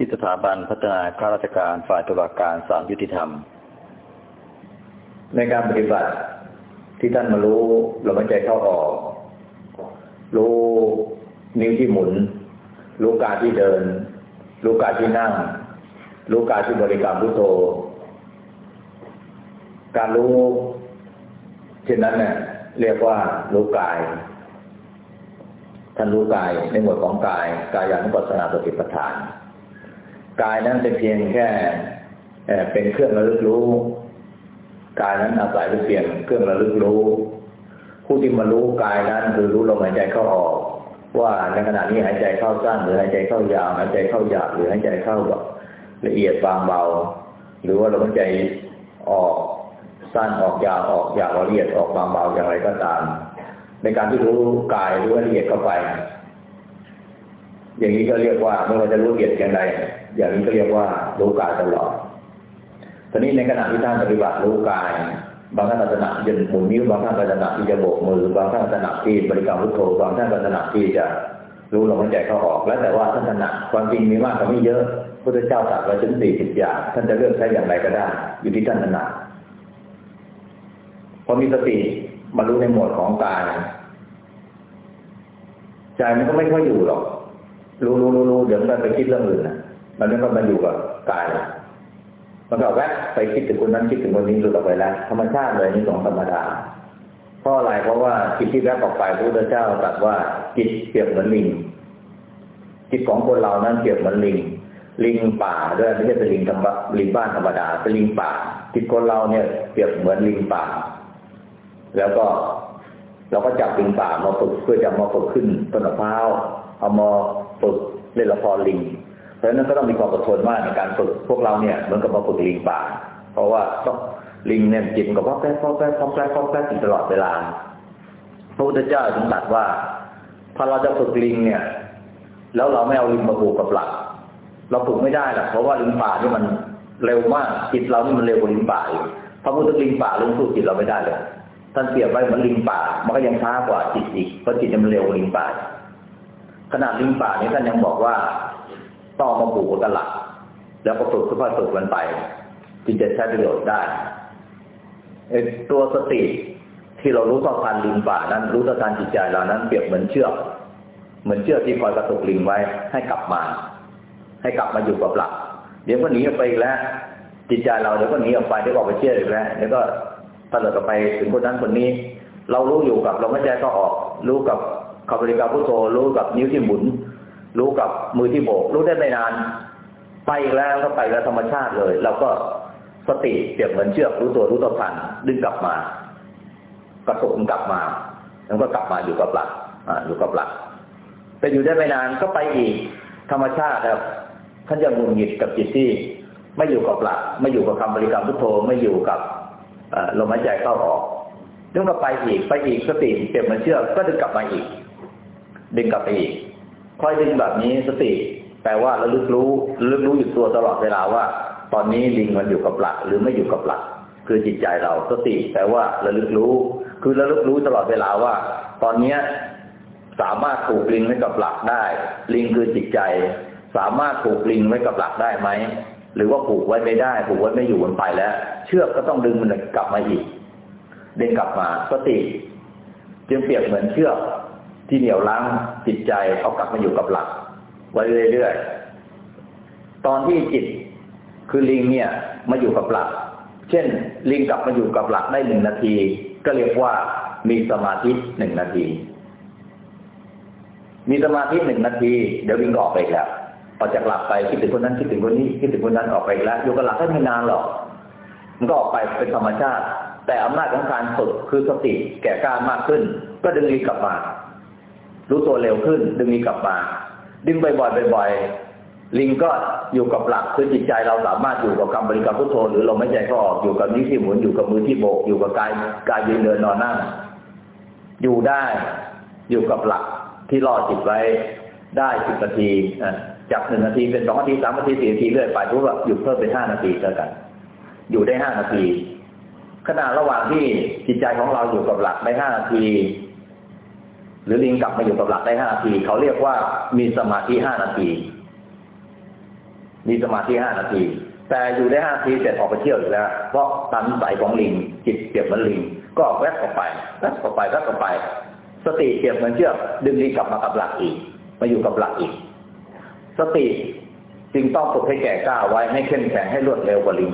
ที่สถาบันพัฒนาข้าราชการฝ่ายตุลาการศาลยุติธรรม ในการปฏิบัติที่ท่านมารู้ลมหายใจเข้าออก รู้นิ้วที่หมุน รู้การที่เดิน รู้การที่นั่ง รู้การที่บริกรรมพุทโธการรู้เช่นนั้นเนี่ยเรียกว่ารู้กาย ท่านรู้กายในหมวดของกาย กายานุปัสสนาสติปัฏฐาน กายนั้นเป็นเพียงแค่เป็นเครื่องระลึกรู้ กายนั้นอาศัยเป็นเพียงเครื่องระลึกรู้ ผู้ที่มารู้กายนั้นคือรู้ลมหายใจเข้าออก ว่าในขณะนี้หายใจเข้าสั้นหรือหายใจเข้ายาวหายใจเข้าหยาบหรือหายใจเข้าแบบละเอียดบางเบา หรือว่าลมหายใจออกสั้นออกยาวออกยาวละเอียดออกบางเบาอย่างไรก็ตาม ในการที่รู้กายรู้ละเอียดเข้าไป อย่างนี้ก็เรียกว่าไม่ว่าจะรู้ละเอียดอย่างไร อย่างนี้ก็เรียกว่ารู้กายตลอดตอนนี้ในขณะที่ท่านปฏิบัติรู้กาย บางท่านลักษณะจะหมุนนิ้วบางท่านลักษณะที่จะโบกมือบางท่านลักษณะที่บริกรรมพุทโธบางท่านลักษณะที่จะรู้ลมหายใจเข้าออก แล้วแต่ว่าท่านถนัดความจริงมีมากกว่านี้เยอะพระเจ้าตรัสไว้ถึงสี่สิบอย่างท่านจะเลือกใช้อย่างไรก็ได้ อยู่ที่ท่านถนัดพอมีสติมารู้ในหมวดของกายใจมันก็ไม่ค่อยอยู่หรอกรู้รู้รู้รู้เดี๋ยวมันไปคิดเรื่องอื่นนะ มันก็มาอยู่กับกายมันก็แวะไปคิดถึงคนนั้นคิดถึงคนนี้หลุดออกไปแล้วธรรมชาติเลยนี่ของธรรมดาเพราะอะไรเพราะว่าจิตที่แวะออกไปพระพุทธเจ้าตรัสว่าจิตเปรียบเหมือนลิงจิตของคนเรานั้นเปรียบเหมือนลิงลิงป่าด้วยไม่ใช่เป็นลิงธรรมลิงบ้านธรรมดาเป็นลิงป่า จิตคนเราเนี่ยเปรียบเหมือนลิงป่า แล้วก็เราก็จับลิงป่ามาฝึกเพื่อจะมาฝึกขึ้นต้นมะพร้าวเอามาฝึกเล่นละครลิง เพราะฉะนั้นก็ต้องมีความอดทนมากในการฝึกพวกเราเนี่ยเหมือนกับมาฝึกลิงป่า เพราะว่าต้องลิงเนี่ยจิตกับพ่อแป๊บพ่อแป๊บพ่อแป๊บพ่อแป๊บตลอดเวลาพระพุทธเจ้าถึงตรัสว่าถ้าเราจะฝึกลิงเนี่ย แล้วเราไม่เอาลิงมาผูกกับหลัก เราฝึกไม่ได้หรอกเพราะว่าลิงป่านี่มันเร็วมากจิตเรานี่มันเร็วกว่าลิงป่าอีกพระพุทธลิงป่าลิงสู้จิตเราไม่ได้เลยท่านเปรียบไว้เหมือนลิงป่า มันก็ยังช้ากว่าจิตอีกเพราะจิตมันเร็วกว่าลิงป่า ขนาดลิงป่านี้ท่านยังบอกว่า ต้องมาปลูกกันหลัก แล้วก็ฝึกค่อยๆฝึกมันไปจึงจะใช้ประโยชน์ได้ตัวสติที่เรารู้ต่อทันลิงป่านั้น รู้ต่อทันจิตใจเรานั้นเปรียบเหมือนเชือก เหมือนเชือกที่คอยกระตุกลิงไว้ ให้กลับมา ให้กลับมาอยู่กับหลัก เดี๋ยวก็หนีออกไปอีกแล้ว จิตใจเราเดี๋ยวก็หนีออกไปเดี๋ยวก็ไปเชื่ออีกแล้วเดี๋ยวก็ตลอดไปถึงคนนั้นคนนี้ เรารู้อยู่กับเราไม่ใจก็ออก รู้กับคำบริกรรพุทโธรู้กับนิ้วที่หมุน รู้กับมือที่โบก รู้ได้ไม่นาน ไปแล้วก็ไปแล้วธรรมชาติเลย เราก็สติเปรียบเหมือนเชือกรู้ตัวรู้ตัวทันดึงกลับมากระตุกกลับมาแล้วก็กลับมาอยู่กับหลักอ่าอยู่กับหลักแต่อยู่ได้ไม่นานก็ไปอีกธรรมชาติครับท่านจะมุนหงิดกับจิตที่ ไม่อยู่กับหลัก ไม่อยู่กับคำบริกรรมพุทโธไม่อยู่กับลมหายใจเข้าออกดึงก็ไปอีกไปอีกสติเปรียบเหมือนเชือกก็ดึงกลับมาอีก ดึงกลับไปอีก คอยดึงแบบนี้สติ แปลว่าระลึกรู้ระลึกรู้อยู่ตัวตลอดเวลาว่า ตอนนี้ลิงมันอยู่กับหลักหรือไม่อยู่กับหลัก คือจิตใจเราสติแปลว่าระลึกรู้ คือระลึกรู้ตลอดเวลาว่า ตอนเนี้ยสามารถถูกลิงไว้กับหลักได้ ลิงคือจิตใจ สามารถถูกลิงไว้กับหลักได้ไหมหรือว่าผูกไว้ไม่ได้ผูกไว้ไม่อยู่มันไปแล้ว เชือกก็ต้องดึงมันกลับมาอีกดึงกลับมาสติ จึงเปรียบเหมือนเชือก ที่เหนี่ยวล้างจิตใจเอากลับมาอยู่กับหลัก ไว้เรื่อยๆ ตอนที่จิตคือลิงเนี่ยมาอยู่กับหลัก เช่น ลิงกลับมาอยู่กับหลักได้หนึ่งนาที ก็เรียกว่ามีสมาธิหนึ่งนาที มีสมาธิหนึ่งนาที เดี๋ยวลิงก็ออกไปแล้วออกจากหลักไปคิดถึงคนนั้นคิดถึงคนนี้คิดถึงคนนั้นออกไปแล้วอยู่กับหลักได้ไม่นานหรอก มันก็ออกไปเป็นธรรมชาติ แต่อำนาจของการฝึกคือสติแก่กล้ามากขึ้น ก็ดึงลิงกลับมา รู้ตัวเร็วขึ้น ดึงนี้กลับมา ดึงบ่อยๆบ่อยๆลิงก็อยู่กับหลักคือจิตใจเราสามารถอยู่กับคำบริกรรมพุทโธหรือลมหายใจก็ออกอยู่กับนิ้วที่หมุนอยู่กับมือที่โบกอยู่กับกายกายยืนเดินนอนนั่งอยู่ได้อยู่กับหลักที่รอจิตไว้ได้สิบนาทีจากหนึ่งนาทีเป็นสองนาทีสามนาทีสี่นาทีเรื่อยไปรู้ว่าหยุดเพิ่มเป็นห้านาทีเท่ากัน อยู่ได้ห้านาทีขณะระหว่างที่จิตใจของเราอยู่กับหลักได้ห้านาที หรือลิงกลับมาอยู่กับหลักได้ห้านาที เขาเรียกว่ามีสมาธิห้านาที มีสมาธิห้านาที แต่อยู่ได้ห้านาทีเสร็จออกไปเที่ยวอีกแล้ว เพราะตามนิสัยของลิง จิตเปรียบเหมือนลิง ก็แวบออกไปแวบออกไปแวบออกไป สติเปรียบเหมือนเชือกดึงลิงกลับมากับหลักอีก มาอยู่กับหลักอีก สติจึงต้องฝึกให้แก่กล้าไว้ให้เข้มแข็งให้รวดเร็วกว่าลิง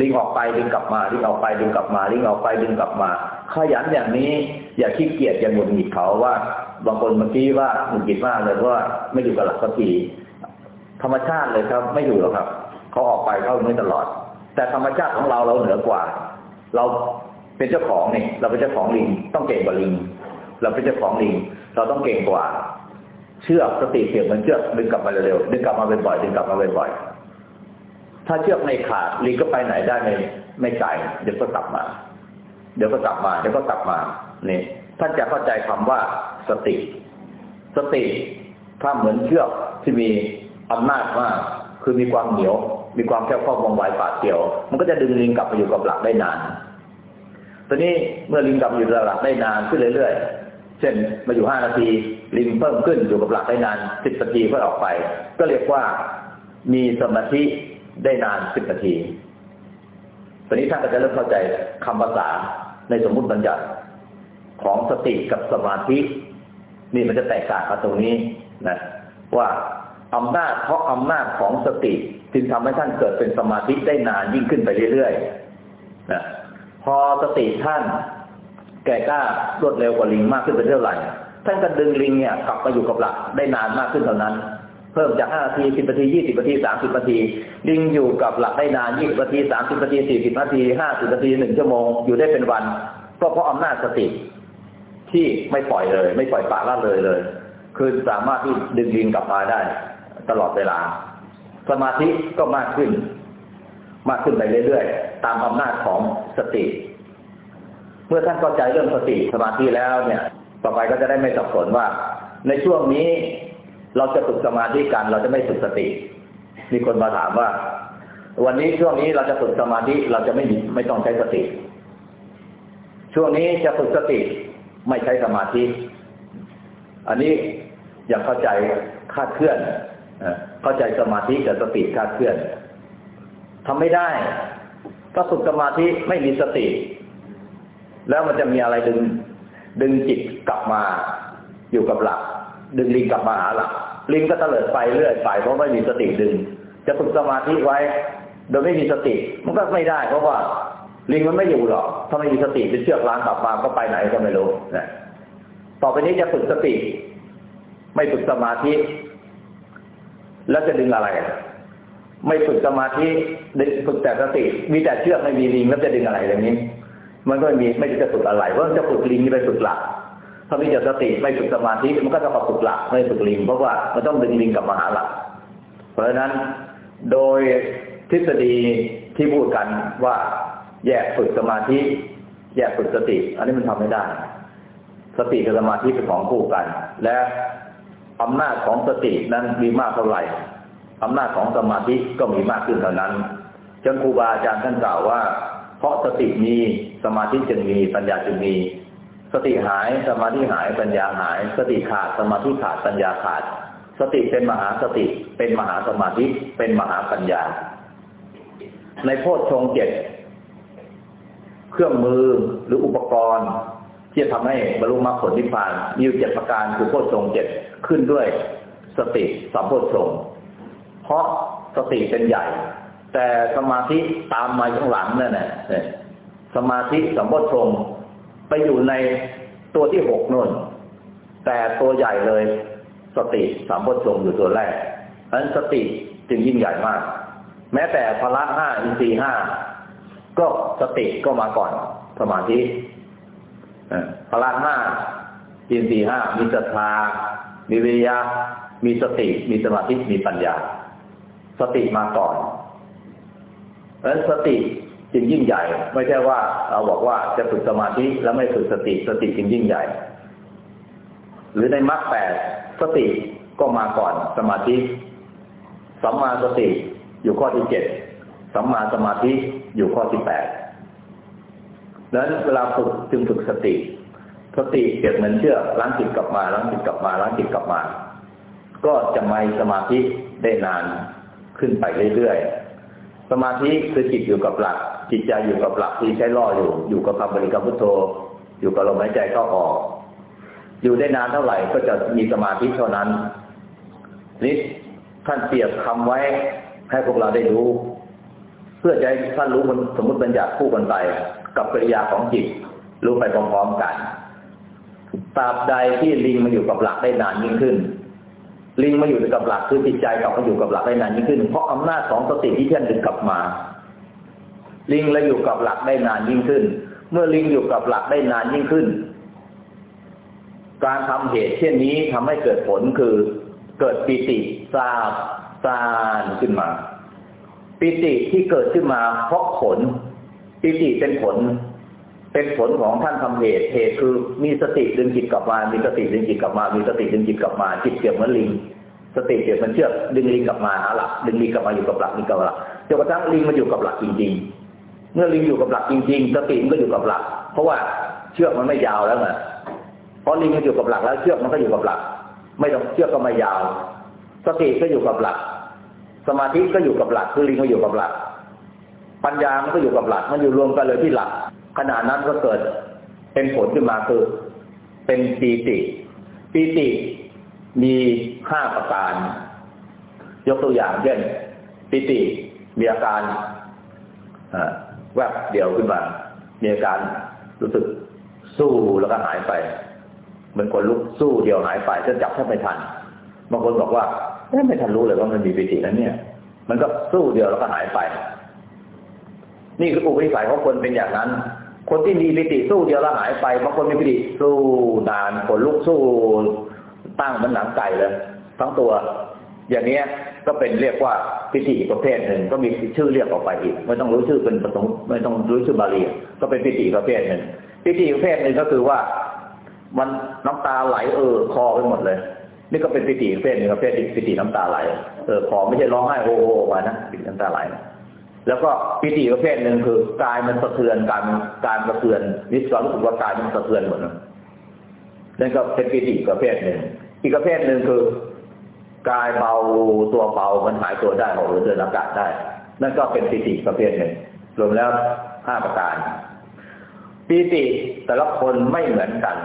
ลิงออกไปดึงกลับมาลิงออกไปดึงกลับมาลิงออกไปดึงกลับมาขยันอย่างนี้ อย่าขี้เกียจอย่าหงุดหงิดเขาว่าบางคนเมื่อกี้ว่าหงุดหงิดมากเลยเพราะว่าไม่อยู่กับหลักสักทีธรรมชาติเลยครับ ไม่อยู่หรอกครับเขาออกไปเขาไม่ตลอด แต่ธรรมชาติของเราเราเหนือกว่า เราเป็นเจ้าของเนี่ยเราเป็นเจ้าของลิงต้องเก่งกว่าลิง เราเป็นเจ้าของลิง เราต้องเก่งกว่า เชือกสติเสียบเหมือนเชือกดึงกลับมาเร็วๆดึงกลับมาบ่อยๆดึงกลับมาบ่อยๆถ้าเชือกไม่ขาดลิงก็ไปไหนได้ไม่ไม่ไกลเดี๋ยวก็กลับมา เดี๋ยวก็กลับมาเดี๋ยวก็กลับมานี่ท่านจะเข้าใจคำว่าสติ สติถ้าเหมือนเชือกที่มีอำนาจมากคือมีความเหนียว มีความแค่ข้อวงไวปาดเกี่ยว มันก็จะดึงลิงกลับมาอยู่กับหลักได้นานตอนนี้เมื่อลิงกลับอยู่กับหลักได้นานขึ้นเรื่อยๆ เช่นมาอยู่ห้านาทีลิงเพิ่มขึ้นอยู่กับหลักได้นานสิบนาทีเพื่อออกไป ก็เรียกว่ามีสมาธิได้นานสิบนาทีตอนนี้ท่านก็จะเริ่มเข้าใจคำภาษา ในสมมุติบัญญัติของสติกับสมาธิ นี่มันจะแตกต่างกันตรงนี้นะ ว่าอำนาจเพราะอำนาจของสติจึงทำให้ท่านเกิดเป็นสมาธิได้นานยิ่งขึ้นไปเรื่อยๆนะพอสติท่านแก่กล้ารวดเร็วกว่าลิงมากขึ้นไปเท่าไหร่ท่านก็ดึงลิงเนี่ยกลับมาอยู่กับหลักได้นานมากขึ้นเท่านั้น เพิ่มจากห้านาทีสิบนาทียี่สิบนาทีสามสิบนาทีลิงอยู่กับหลักได้นานยี่สิบนาทีสามสิบนาทีสี่สิบนาทีห้าสิบนาทีหนึ่งชั่วโมงอยู่ได้เป็นวัน ก็เพราะอำนาจสติที่ไม่ปล่อยเลย ไม่ปล่อยปละละเลยเลย คือสามารถที่ดึงลิงกลับมาได้ ตลอดเวลา สมาธิก็มากขึ้น มากขึ้นไปเรื่อยๆ ตามอำนาจของสติ เมื่อท่านเข้าใจเรื่องสติสมาธิแล้วเนี่ย ต่อไปก็จะได้ไม่สับสนว่า ในช่วงนี้ เราจะฝึกสมาธิกัน เราจะไม่ฝึกสติ มีคนมาถามว่า วันนี้ช่วงนี้เราจะฝึกสมาธิเราจะไม่ไม่ต้องใช้สติ ช่วงนี้จะฝึกสติไม่ใช้สมาธิ อันนี้อย่าเข้าใจคาดเคลื่อนเข้าใจสมาธิกับสติคาดเคลื่อนทำไม่ได้ก็ฝึกสมาธิไม่มีสติ แล้วมันจะมีอะไรดึงดึงจิตกลับมาอยู่กับหลัก ดึงลิงกลับมาหาหลัก ลิงก็เตลิดไปเรื่อยไปเพราะไม่มีสติดึง จะฝึกสมาธิไว้ โดยไม่มีสติมันก็ไม่ได้ เพราะว่า ลิงมันไม่อยู่หรอกถ้าไม่มีสติเป็นเชือกล้างกลับมาก็ไปไหนก็ไม่รู้นะต่อไปนี้จะฝึกสติ ไม่ฝึกสมาธิ แล้วจะดึงอะไร ไม่ฝึกสมาธิดึงฝึกแต่สติ มีแต่เชือกไม่มีลิงแล้วจะดึงอะไรอย่างนี้ มันก็มีไม่จะฝึกอะไรเพราะจะฝึกลิงนี่ไปฝึกหลัก ถ้ามีแต่สติไม่ฝึกสมาธิมันก็จะมาฝึกหลักไม่ฝึกลิงเพราะว่ามันต้องดึงลิงกลับมาหาหลัก เพราะฉะนั้นโดยทฤษฎีที่พูดกันว่าแยกฝึกสมาธิแยกฝึกสติ อันนี้มันทำไม่ได้ สติกับสมาธิเป็นของคู่กัน และอำนาจของสตินั้นมีมากเท่าไหร่อำนาจของสมาธิก็มีมากขึ้นเท่านั้นจนครูบาอาจารย์ท่านกล่าวว่า เพราะสติมีสมาธิจึงมีปัญญาจึงมี สติหายสมาธิหายปัญญาหาย สติขาดสมาธิขาดปัญญาขาด สติเป็นมหาสติ เป็นมหาสมาธิเป็นมหาปัญญา ในโพชฌงเจ็ดเครื่องมือหรืออุปกรณ์ ที่จะทำให้บรรลุมรรคผลนิพพานมีอยู่เจ็ดประการคือโพชฌงเจ็ดขึ้นด้วย สติสัมโพชฌงเพราะสติเป็นใหญ่ แต่สมาธิตามมาข้างหลังนั่นแหละสมาธิสัมโพชฌง ไปอยู่ในตัวที่หกนู่นแต่ตัวใหญ่เลยสติสัมโพชฌงอยู่ตัวแรกเพราะนั้นสติจึงยิ่งใหญ่มาก แม้แต่พละห้าอินทรีห้าก็สติก็มาก่อนสมาธิพละห้าอินทรีห้ามีศรัทธามีวิริยะมีสติ มีสมาธิมีปัญญา สติมาก่อนเพราะฉะนั้นสติ จึงยิ่งใหญ่ ไม่ใช่ว่าเราบอกว่าจะฝึกสมาธิแล้วไม่ฝึกสติสติจึงยิ่งใหญ่ หรือในมรรคแปดสติก็มาก่อนสมาธิสัมมาสติอยู่ข้อที่เจ็ดสัมมาสมาธิอยู่ข้อที่แปดดังนั้นเวลาฝึกจึงฝึกสติ สติเปรียบเหมือนเชือกล้างจิตกลับมาล้างจิตกลับมาล้างจิตกลับมา ก็จะไม่สมาธิได้นานขึ้นไปเรื่อยๆ สมาธิคือจิตอยู่กับหลัก จิตใจอยู่กับหลักที่ใช้ล่ออยู่ อยู่กับคำบริกรรมพุทโธ อยู่กับลมหายใจเข้าออก อยู่ได้นานเท่าไหร่ก็จะมีสมาธิเท่านั้นนี่ท่านเปรียบคำไว้ให้พวกเราได้รู้ เพื่อจะให้ท่านรู้มันสมมติบัญญัติคู่กันไป กับปริยาของจิต รู้ไปพร้อมๆกันตราบใดที่ลิงมาอยู่กับหลักได้นานยิ่งขึ้น ลิงมาอยู่กับหลักคือจิตใจกลับมาอยู่กับหลักได้นานยิ่งขึ้น เพราะอำนาจของสติที่เชื่อมดึงกลับมา ลิงเลยอยู่กับหลักได้นานยิ่งขึ้น เมื่อลิงอยู่กับหลักได้นานยิ่งขึ้น การทำเหตุเช่นนี้ทำให้เกิดผลคือ เกิดปิติทราบซานขึ้นมา ปิติที่เกิดขึ้นมาเพราะผล ปิติเป็นผล เป็นผลของท่านทำเหตุเหตุคือมีสติดึงจิตกลับมา มีสติดึงจิตกลับมา มีสติดึงจิตกลับมา จิตเกี่ยวเหมือนลิงสติเกี่ยวมันเชือกดึงลิงกลับมาหาหลักดึงลิงกลับมาอยู่กับหลักนี่กับหลักจนกระทั่งลิงมาอยู่กับหลักจริงๆ มื่อลิงอยู่กับหลักจริงๆสติมันก็อยู่กับหลัก เพราะว่าเชือกมันไม่ยาวแล้วไงเพราะลิงมันอยู่กับหลักแล้วเชือกมันก็อยู่กับหลัก ไม่ต้องเชือกก็ไม่ยาว สติก็อยู่กับหลัก สมาธิก็อยู่กับหลัก คือลิงก็อยู่กับหลัก ปัญญามันก็อยู่กับหลัก มันอยู่รวมกันเลยที่หลัก ขณะนั้นก็เกิด เป็นผลขึ้นมาคือ เป็นปีติปีติมีห้าประการ ยกตัวอย่างเช่นปีติมีอาการอ่า แวบเดียวขึ้นมา มีอาการรู้สึกสู้แล้วก็หายไปเหมือนคนลุกสู้เดียวหายไปจะจับแทบไม่ทันบางคนบอกว่าไม่ทันรู้เลยว่ามันมีปิตินั้นเนี่ย มันก็สู้เดียวแล้วก็หายไป นี่คืออุปนิสัยของคนเป็นอย่างนั้น คนที่มีปิติสู้เดียวแล้วหายไปบางคนมีปิติสู้นานคนลุกสู้ตั้งมันหนังไก่เลยทั้งตัว อย่างนี้ ก็เป็นเรียกว่าปิติอีประเภทหนึ่งก็มีชื่อเรียกออกไปอีก ไม่ต้องรู้ชื่อเป็นประสงค์ไม่ต้องรู้ชื่อบาลีก็เป็นปิติประเภทหนึ่งปิติประเภทหนึ่งก็คือว่า มันน้ำตาไหลเออคอไปหมดเลย นี่ก็เป็นปิติประเภทหนึ่งประเภทปิติน้ำตาไหลเออคอไม่ใช่ร้องไห้โฮโฮมานะปิติน้ำตาไหลแล้วก็ปิติประเภทหนึ่งคือกายมันสะเทือนการการสะเทือนนิสัยรู้สึกว่ากายมันสะเทือนหมดนั่นก็เป็นปิติประเภทหนึ่งอีกประเภทหนึ่งคือ กายเบาตัวเบามันหายตัวได้ออกหรือเดินอากาศได้ นั่นก็เป็นปิติประเภทหนึ่งรวมแล้วห้าประการปีติแต่ละคนไม่เหมือนกัน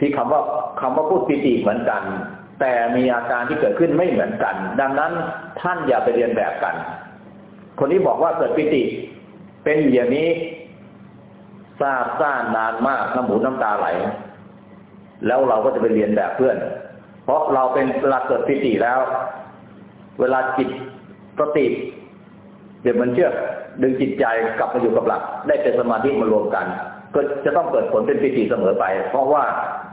ที่คำว่าคำว่าพูดปีติเหมือนกัน แต่มีอาการที่เกิดขึ้นไม่เหมือนกัน ดังนั้นท่านอย่าไปเรียนแบบกัน คนที่บอกว่าเกิดปีติ เป็นอย่างนี้ทราบซ่านนานมากน้ำหมูน้ำตาไหล แล้วเราก็จะไปเรียนแบบเพื่อน เพราะเราเป็นเวลาเกิดปีติแล้ว เวลาจิตสติเดี๋ยวมันเชื่อดึงจิตใจกลับมาอยู่กับหลัก ได้เป็นสมาธิมารวมกัน ก็จะต้องเกิดผลเป็นปีติเสมอไป เพราะว่า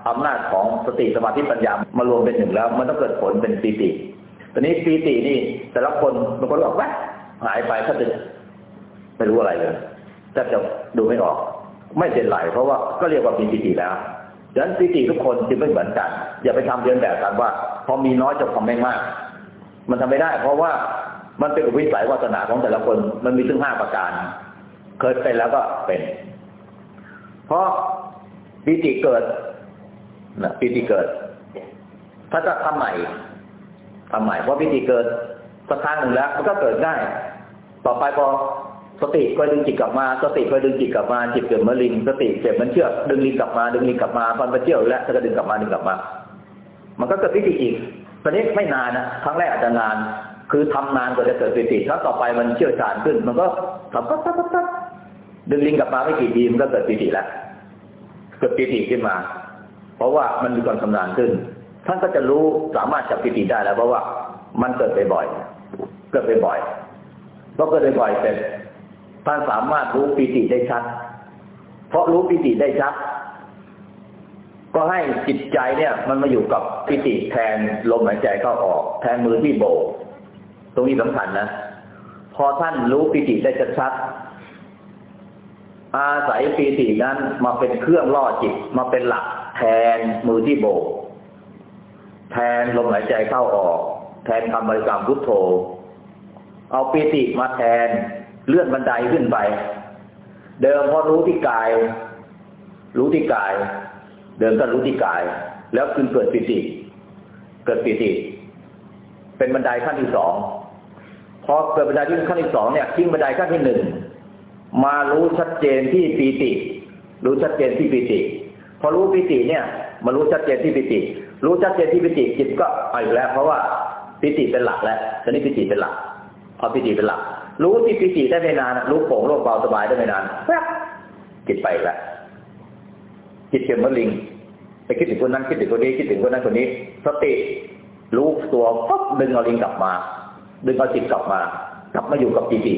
อำนาจของสติสมาธิปัญญามารวมเป็นหนึ่งแล้ว มันต้องเกิดผลเป็นปีติตอนนี้ปีตินี่ แต่ละคนบางคนบอกว่าหายไปถ้าจะไม่รู้อะไรเลยแทบจะดูไม่ออก ไม่เป็นไรเพราะว่าก็เรียกว่ามีปีติแล้ว ดังนั้นปีติทุกคนจึงไม่เหมือนกัน อย่าไปทำเรียนแบบกันว่า พอมีน้อยจะทำไม่มาก มันทำไม่ได้ เพราะว่ามันเป็นอุปนิสัยวาสนาของแต่ละคน มันมีถึงห้าประการ เคยเป็นแล้วก็เป็น เพราะปีติเกิดนะปีติเกิด ถ้าจะทำใหม่ทำใหม่เพราะปีติเกิดสักครั้งหนึ่งแล้ว มันก็เกิดได้ต่อไปพอ สติก็ดึงจิตกลับมาสติก็ดึงจิตกลับมาจิตเกิดเมื่อลิงสติเกิดมันเชือกดึงลิงกลับมาดึงลิงกลับมาพันไปเที่ยวแล้วก็ดึงกลับมาดึงกลับมา มันก็เกิดปีติอีกตอนนี้ไม่นานนะครั้งแรกอาจจะนาน คือทำนานกว่าจะเกิดปีติถ้าต่อไปมันเชี่ยวชาญขึ้น มันก็ทำปั๊บปั๊บปั๊บดึงลิงกลับมาไม่กี่ทีมันก็เกิดปีติแล้วเกิดปีติขึ้นมา เพราะว่ามันมีความชำนาญขึ้น ท่านก็จะรู้สามารถจับปีติได้แล้ว เพราะว่ามันเกิดไปบ่อยเกิดไปบ่อยเพราะเกิดไปบ่อยเสร็จ ท่านสามารถรู้ปีติได้ชัด เพราะรู้ปีติได้ชัด ก็ให้จิตใจเนี่ย มันมาอยู่กับปีติแทนลมหายใจเข้าออก แทนมือที่โบก ตรงนี้สำคัญนะ พอท่านรู้ปีติได้ชัดอาศัยปีตินั้นมาเป็นเครื่องล่อจิตมาเป็นหลัก แทนมือที่โบก แทนลมหายใจเข้าออก แทนคำบริกรรมพุทโธ เอาปีติมาแทน เลื่อนบันไดขึ้นไป เดิมพอรู้ที่กาย รู้ที่กาย เดิมก็รู้ที่กาย แล้วขึ้นเกิดปีติ เกิดปีติ เป็นบันไดขั้นที่สองพอเกิดบันไดที่ขั้นที่สองเนี่ยทิ้งบันไดขั้นที่หนึ่งมารู้ชัดเจนที่ปีติ รู้ชัดเจนที่ปีติ พอรู้ปีติเนี่ย มารู้ชัดเจนที่ปีติ รู้ชัดเจนที่ปีติจิตก็ไปแล้ว เพราะว่าปีติเป็นหลักแล้วตอนนี้ปีติเป็นหลักเอาปีติเป็นหลัก รู้ที่ปีติได้ไม่นานรู้โปร่งโล่งเบาสบายได้ไม่นานแป๊บจิตไปแล้วจิตเปลี่ยนมะลิงไปคิดถึงคนนั้นคิดถึงคนนี้คิดถึงคนนั้นคนนี้ สติรู้ตัวปั๊บดึงเอาลิงกลับมา ดึงเอาจิตกลับมา กลับมาอยู่กับปีติ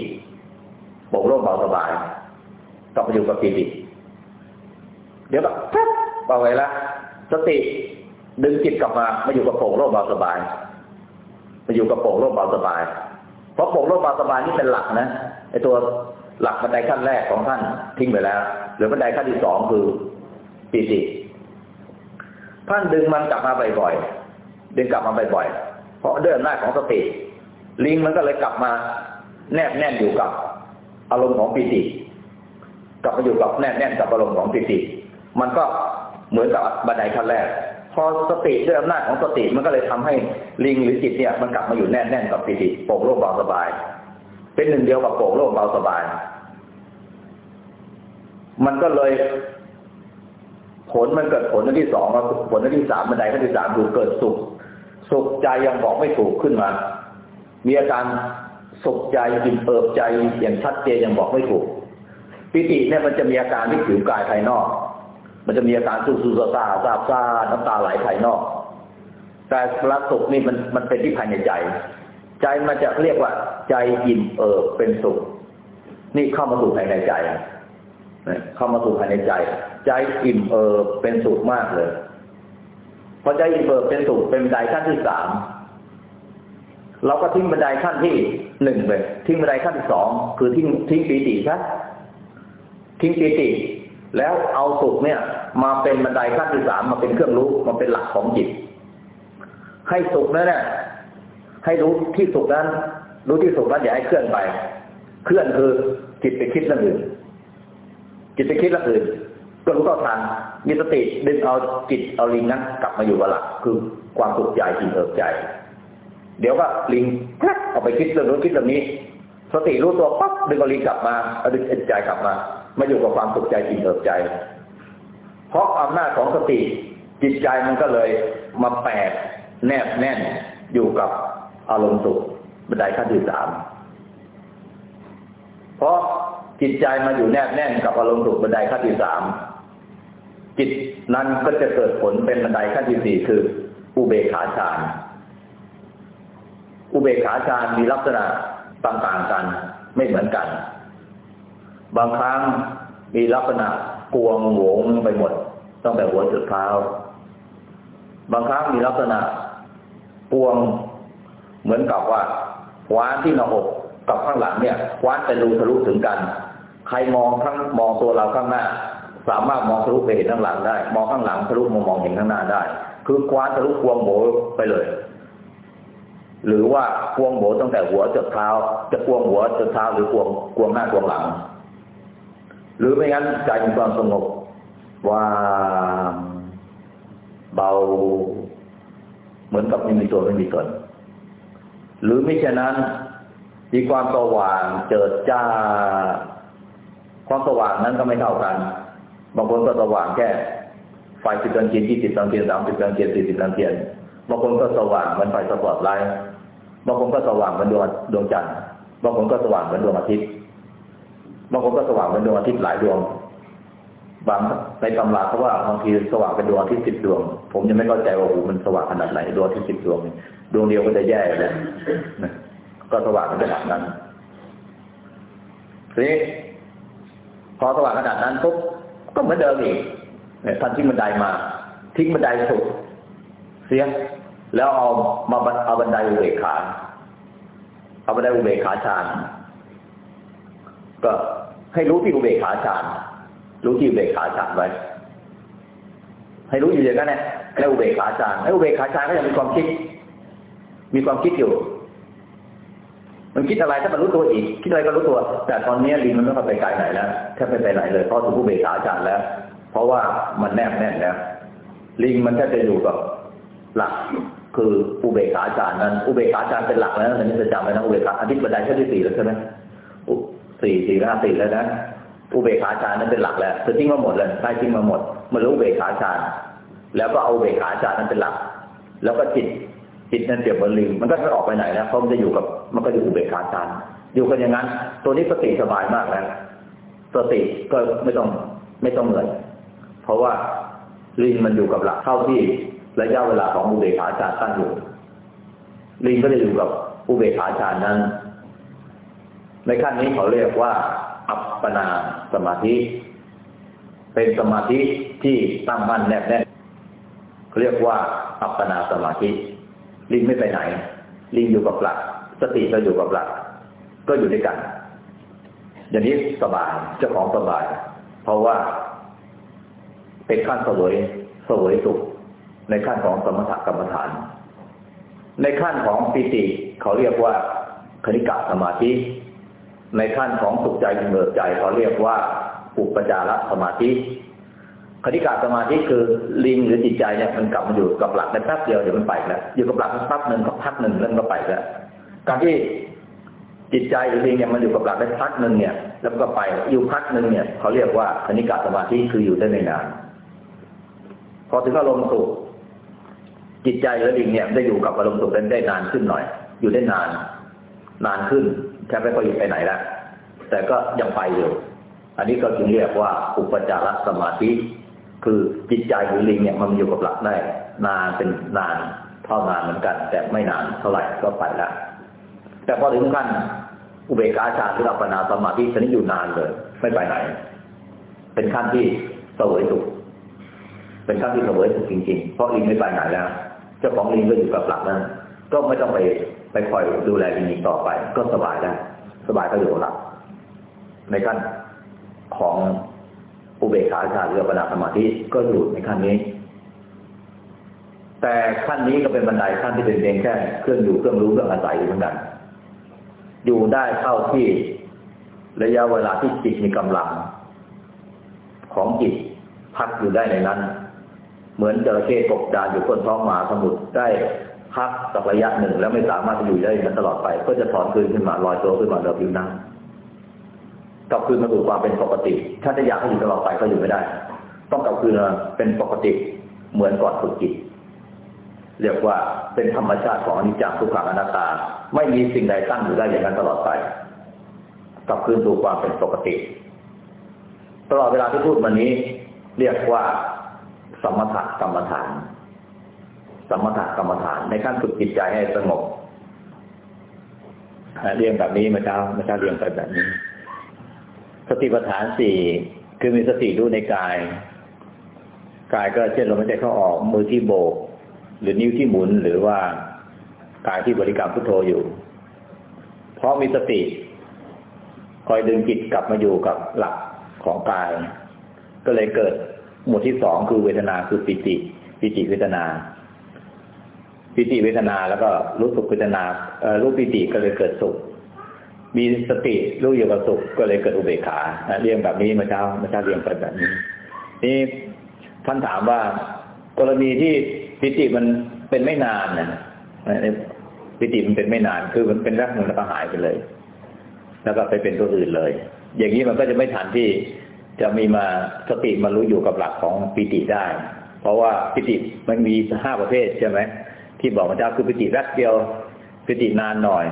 โปร่งโล่งเบาสบาย กลับมาอยู่กับปีติเดี๋ยวก็ปั๊บเอาไว้ละสติ ดึงจิตกลับมามาอยู่กับโปร่งโล่งเบาสบายมาอยู่กับโปร่งโล่งเบาสบาย เพราะปร่งโล่งเบาสบายนี่เป็นหลักนะไอตัวหลักบันไดขั้นแรกของท่านทิ้งไปแล้วเหลือบันไดขั้นที่สองคือปีติท่านดึงมันกลับมาบ่อยๆดึงกลับมาบ่อยๆเพราะด้วยอำนาจของสติลิงมันก็เลยกลับมา แนบแน่นอยู่กับ อารมณ์ของปีติกลับมาอยู่กับแนบแน่นกับอารมณ์ของปีติมันก็เหมือนกับบันไดขั้นแรก พอสติด้วยอำนาจของสติมันก็เลยทำให้ลิงหรือจิตเนี่ย มันกลับมาอยู่แน่นแน่นกับปีติโปร่งโล่งเบาสบาย เป็นหนึ่งเดียวกับโปร่งโล่งเบาสบาย มันก็เลย ผลมันเกิดผลอันที่สองผลอันที่สามบันไดขั้นที่สามคือเกิดสุข สุขใจยังบอกไม่ถูกขึ้นมา มีอาการสุขใจอิ่มเอิบใจอย่างชัดเจนยังบอกไม่ถูกปิติเนี่ยมันจะมีอาการที่ผิวกายภายนอก มันจะมีอาการสู้สู้ซาซาซาซาน้ำตาไหลภายนอก แต่ละสุขนี่มันมันเป็นที่ภายในใจ ใจมันจะเรียกว่า ใจอิ่มเอิบเป็นสุข นี่เข้ามาสู่ภายในใจเข้ามาสู่ภายในใจ ใจอิ่มเอิบเป็นสุขมากเลยพอใจอิ่มเอิบเป็นสุขเป็นบันไดขั้นที่สามเราก็ทิ้งบันไดขั้นที่หนึ่งไปทิ้งบันไดขั้นที่สองคือทิ้งทิ้งปีติซะทิ้งปีติ แล้วเอาสุขเนี่ย มาเป็นบันไดขั้นที่สามมาเป็นเครื่องรู้มาเป็นหลักของจิต ให้สุขนั่นแหละให้รู้ที่สุขนั้น รู้ที่สุขนั้นอย่าให้เคลื่อนไป เคลื่อนคือจิตไปคิดเรื่องอื่นจิตไปคิดละอื่นก็รู้ต่อทันมีสติดึงเอาจิตเอาลิงนั้นกลับมาอยู่กับหลักคือความสุขใจจิตเอิบใจ เดี๋ยวก็ลิงเอาไปคิดเรื่องนู้นคิดเรื่องนี้ สติรู้ตัวปั๊บดึงเอาลิงกลับมาเอาดึงใจกลับมา มาอยู่กับความสุขใจจิตเอิบใจ เพราะอำนาจของสติจิตใจมันก็เลยมาแปดแนบแน่นอยู่กับอารมณ์สุขบันไดขั้นที่สามเพราะจิตใจมาอยู่แนบแน่นกับอารมณ์สุขบันไดขั้นที่สามจิตนั้นก็จะเกิดผลเป็นบันไดขั้นที่สี่คือ อุเบกขาฌานอุเบกขาฌานมีลักษณะต่างๆกัน ไม่เหมือนกัน บางครั้งมีลักษณะกวงหวงไปหมดตั้งแต่หัวจุดเท้า บางครั้งมีลักษณะปวงเหมือนกับว่าหวานที่หน้าอกกับข้างหลังเนี่ยคว้านเป็นรูทะลุถึงกัน ใครมองข้างมองตัวเราข้างหน้า สามารถมองทะลุไปเห็นข้างหลังได้ มองข้างหลังทะลุมองมองเห็นข้างหน้าได้ คือคว้านทะลุพวงโหไปเลย หรือว่าพวงโหตั้งแต่หัวจนเท้า จะพวงหัวจนเท้าหรือพวงพวงหน้าพวงหลัง หรือไม่งั้นใจมีความสงบว่างเบาเหมือนกับไม่มีตัวไม่มีตนหรือไม่เช่นนั้นมีความสว่างเจิดจ้า ความสว่างนั้นก็ไม่เท่ากัน บางคนก็สว่างแค่ไฟสิบแรงเทียนยี่สิบแรงเทียนสามสิบแรงเทียนสี่สิบแรงเทียนบางคนก็สว่างเหมือนไฟสปอตไลท์บางคนก็สว่างเหมือนดวงดวงจันทร์บางคนก็สว่างเหมือนดวงอาทิตย์ บางคนก็สว่างเหมือนดวงอาทิตย์หลายดวง บางในตำราเขาว่าบางทีสว่างเป็นดวงอาทิตย์สิบดวง ผมยังไม่เข้าใจว่าโอ้มันสว่างขนาดไหนดวงอาทิตย์สิบดวง ดวงเดียวก็จะแย่แล้วก็สว่างขนาดนั้นทีนี้พอสว่างขนาดนั้นปุ๊บก็เหมือนเดิมอีกท่านทิ้งบันไดมา ทิ้งบันไดสุดเสียแล้วเอามาเอาบันไดอุเบกขา เอาบันไดอุเบกขาฌาน ก็ให้รู้ที่อุเบกขาฌานรู้ที่อุเบกขาฌานไว้ ให้รู้อยู่อย่างนั้นแหละแล้วอุเบกขาฌานแล้อุเบกขาฌานก็ยังมีความคิด มีความคิดอยู่ มันคิดอะไรถ้ามันรู้ตัวอีก คิดอะไรก็รู้ตัว แต่ตอนนี้ลิงมันไม่ไปไกลไหนแล้วแทบไม่ไปไหนเลยเพราะถูกผู้เบกขาจารย์แล้ว เพราะว่ามันแนบแน่นแล้วลิงมันแค่จะอยู่กับหลักคืออุเบกขาฌานนั้น อุเบกขาฌานเป็นหลักแล้วนะนี่จะจำไว้นะอุเบกขาอธิปไตยชั้นที่สี่แล้วใช่ไหม สี่สี่ห้าสี่แล้วนะอุเบกขาฌานนั้นเป็นหลักแล้วจะทิ้งมาหมดเลยใช้ทิ้งมาหมดมันรู้อุเบกขาฌานแล้วก็เอาอุเบกขาฌานนั้นเป็นหลัก แล้วก็จิตจิตนั้นเปรียบเหมือนลิงมันก็จะออกไปไหนนะเพราะมันจะอยู่กับมันก็อยู่อุเบกขาฌานอยู่กันอย่างนั้น ตัวนี้สติสบายมากแล้วสติก็ไม่ต้องไม่ต้องเหนื่อยเพราะว่าลิงมันอยู่กับหลักเท่าที่ระยะเวลาของอุเบกขาฌานตั้งอยู่ลิงก็จะอยู่กับอุเบกขาฌานนั้น ในขั้นนี้เขาเรียกว่า อัปปนาสมาธิ เป็นสมาธิที่ตั้งมั่นแนบแน่นเขาเรียกว่า อัปปนาสมาธิ ลิงไม่ไปไหน ลิงอยู่กับหลัก สติก็อยู่กับหลัก ก็อยู่ด้วยกัน อย่างนี้สบายเจ้าของสบาย เพราะว่า เป็นขั้นสวยสวยสุข ในขั้นของสมถกรรมฐาน ในขั้นของปิติเขาเรียกว่าคณิกะสมาธิ ในขั้นของสุขใจเบิกใจเขาเรียกว่าอุปจารสมาธิคณิกาสมาธิคือลิงหรือจิตใจเนี่ยมันกลับมาอยู่กับหลักในแป๊บเดียวเดี๋ยวมันไปแล้วอยู่กับหลักแป๊บหนึ่งก็พักหนึ่งเรื่องก็ไปแล้วการที่จิตใจหรือลิงเนี่ยมันอยู่กับหลักได้พักหนึ่งเนี่ย แล้วก็ไปอยู่พักหนึ่งเนี่ยเขาเรียกว่าคณิกาสมาธิคืออยู่ได้ไม่นานพอถึงอารมณ์สุขจิตใจหรือลิงเนี่ยได้อยู่กับอารมณ์สุขได้นานขึ้นหน่อย อยู่ได้นาน นานขึ้น แค่ไม่ค่อยไปไหนแล้วแต่ก็ยังไปอยู่ อันนี้ก็จึงเรียกว่าอุปจารสมาธิ คือจิตใจหรือลิงเนี่ยมันอยู่กับหลักได้ นานเป็นนานเท่านานเหมือนกัน แต่ไม่นานเท่าไหร่ก็ไปแล้ว แต่พอถึงขั้นอุเบกขาฌานหรืออัปปนาสมาธิชนิดอยู่นานเลย ไม่ไปไหน เป็นขั้นที่เสวยสุขเป็นขั้นที่เสวยสุขจริงๆ เพราะลิงไม่ไปไหนแล้ว เจ้าของลิงก็อยู่กับหลักนั้น ก็ไม่ต้องไป ไปคอยดูแลลิงต่อไป ก็สบายได้สบายก็อยู่หลักในขั้นของอุเบกขาฌานหรือปัญญาสมาธิก็อยู่ในขั้นนี้ แต่ขั้นนี้ก็เป็นบันไดขั้นที่เป็นเพียงแค่เครื่องอยู่เครื่องรู้เครื่องอาศัยเหมือนกัน อยู่ได้เท่าที่ระยะเวลาที่จิตมีกำลัง ของจิตพักอยู่ได้ในนั้น เหมือนจระเข้กบดานอยู่บนท้องหมาสมุทรได้ พักสักระยะหนึ่งแล้วไม่สามารถจะอยู่ได้ตลอดไปก็จะถอนคืนขึ้นมาลอยตัวขึ้นมาเดิมอยู่นั่งกลับคืนมาสู่ความเป็นปกติ ถ้าจะอยากให้อยู่ตลอดไปก็อยู่ไม่ได้ ต้องกลับคืนมาเป็นปกติเหมือนก่อนฝึกจิตเรียกว่าเป็นธรรมชาติของอนิจจทุกขังอนัตตา ไม่มีสิ่งใดตั้งอยู่ได้อย่างนั้นตลอดไป กลับคืนสู่ความเป็นปกติ ตลอดเวลาที่พูดมานี้ เรียกว่าสมถะกรรมฐาน สมถะกรรมฐาน ในขั้นฝึกจิตใจให้สงบเรียงแบบนี้มาเช้ามาเช้าเรียงไปแบบนี้ สติปัฏฐานสี่คือมีสติรู้ในกาย กายก็เช่นลมหายใจเข้าออกมือที่โบก หรือนิ้วที่หมุนหรือว่ากายที่บริกรรมพุทโธอยู่ เพราะมีสติ คอยดึงจิตกลับมาอยู่กับหลักของกาย ก็เลยเกิดหมวดที่สองคือเวทนาคือปิติ ปิติเวทนา ปิติเวทนาแล้วก็รู้สุขเวทนารู้ปิติก็เลยเกิดสุข มีสติรู้อยู่กับสุขก็เลยเกิดอุเบกขาเรียงแบบนี้มาเช้ามาเช้าเรียงไปแบบนี้ นี่ท่านถามว่ากรณีที่ปิติมันเป็นไม่นานนะปิติมันเป็นไม่นาน คือมันเป็นแรกหนึ่งแล้วก็หายไปเลย แล้วก็ไปเป็นตัวอื่นเลย อย่างนี้มันก็จะไม่ทันที่จะมีมาสติมารู้อยู่กับหลักของปิติได้ เพราะว่าปิติมันมีห้าประเภทใช่ไหม ที่บอกมาเจ้าคือปิติแรกเดียวปิตินานหน่อย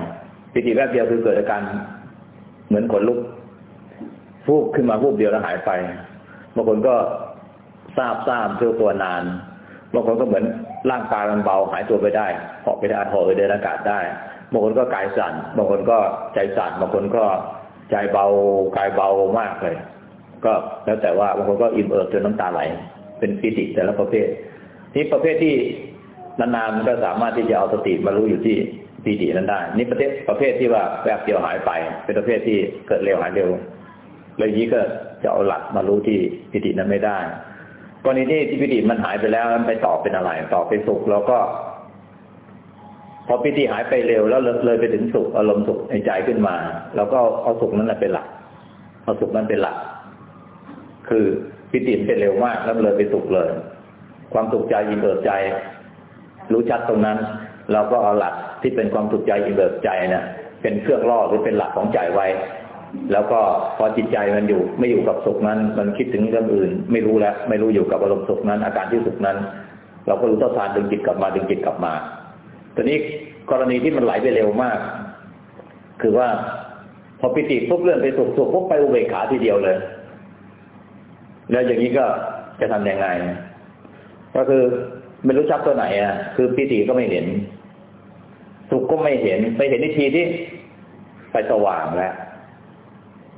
ปิติแวบเดียวคือเกิดอาการเหมือนขนลุกฟูบขึ้นมาฟูบเดียวแล้วหายไปบางคนก็ทราบทราบเชื่อตัวนานบางคนก็เหมือนร่างกายมันเบาหายตัวไปได้เหาะไปได้เหาะเดินอากาศได้บางคนก็กายสั่นบางคนก็ใจสั่นบางคนก็ใจเบากายเบามากเลย ก็แล้วแต่ว่าบางคนก็อิ่มเอิบจนน้ำตาไหล เป็นปิติแต่ละประเภท นี่ประเภทที่ นานๆมันก็สามารถที่จะเอาสติมารู้อยู่ที่ปีตินั้นได้ นี่ประเภทประเภทที่ว่าแวบเดียวหายไป เป็นประเภทที่เกิดเร็วหายเร็วเลยนี้ก็จะเอาหลักมารู้ที่ปิตินั้นไม่ได้กรณีที่ที่ปิติมันหายไปแล้วมันไปต่อเป็นอะไร ต่อไปสุขแล้วก็ พอปิติหายไปเร็วแล้วเลยไปถึงสุขอารมณ์สุขในใจขึ้นมา แล้วก็เอาสุขนั้นเป็นหลักเอาสุขนั้นเป็นหลัก คือปิติเป็นเร็วมากแล้วเลยไปสุขเลย ความสุขใจยินเบิดใจ รู้ชัดตรงนั้น เราก็เอาหลักที่เป็นความถูกใจอินเบิกใจนะเป็นเครื่องล่อหรือเป็นหลักของใจไว้ แล้วก็พอจิตใจมันอยู่ ไม่อยู่กับสุขนั้น มันคิดถึงเรื่องอื่น ไม่รู้แล้ว ไม่รู้อยู่กับอารมณ์สุขนั้น อาการที่สุขนั้น เราก็รู้เท่าทานดึงจิตกลับมาดึงจิตกลับมาตอนนี้กรณีที่มันไหลไปเร็วมาก คือว่าพอปิติปุ๊บเลื่อนไปสุขสุขปุ๊บไปอุเบกขาทีเดียวเลย แล้วอย่างนี้ก็จะทำยังไง ก็คือ ไม่รู้ชักตัวไหนอะคือปิติก็ไม่เห็น สุขก็ไม่เห็น ไปเห็นอีกทีที่ไปสว่างแล้ว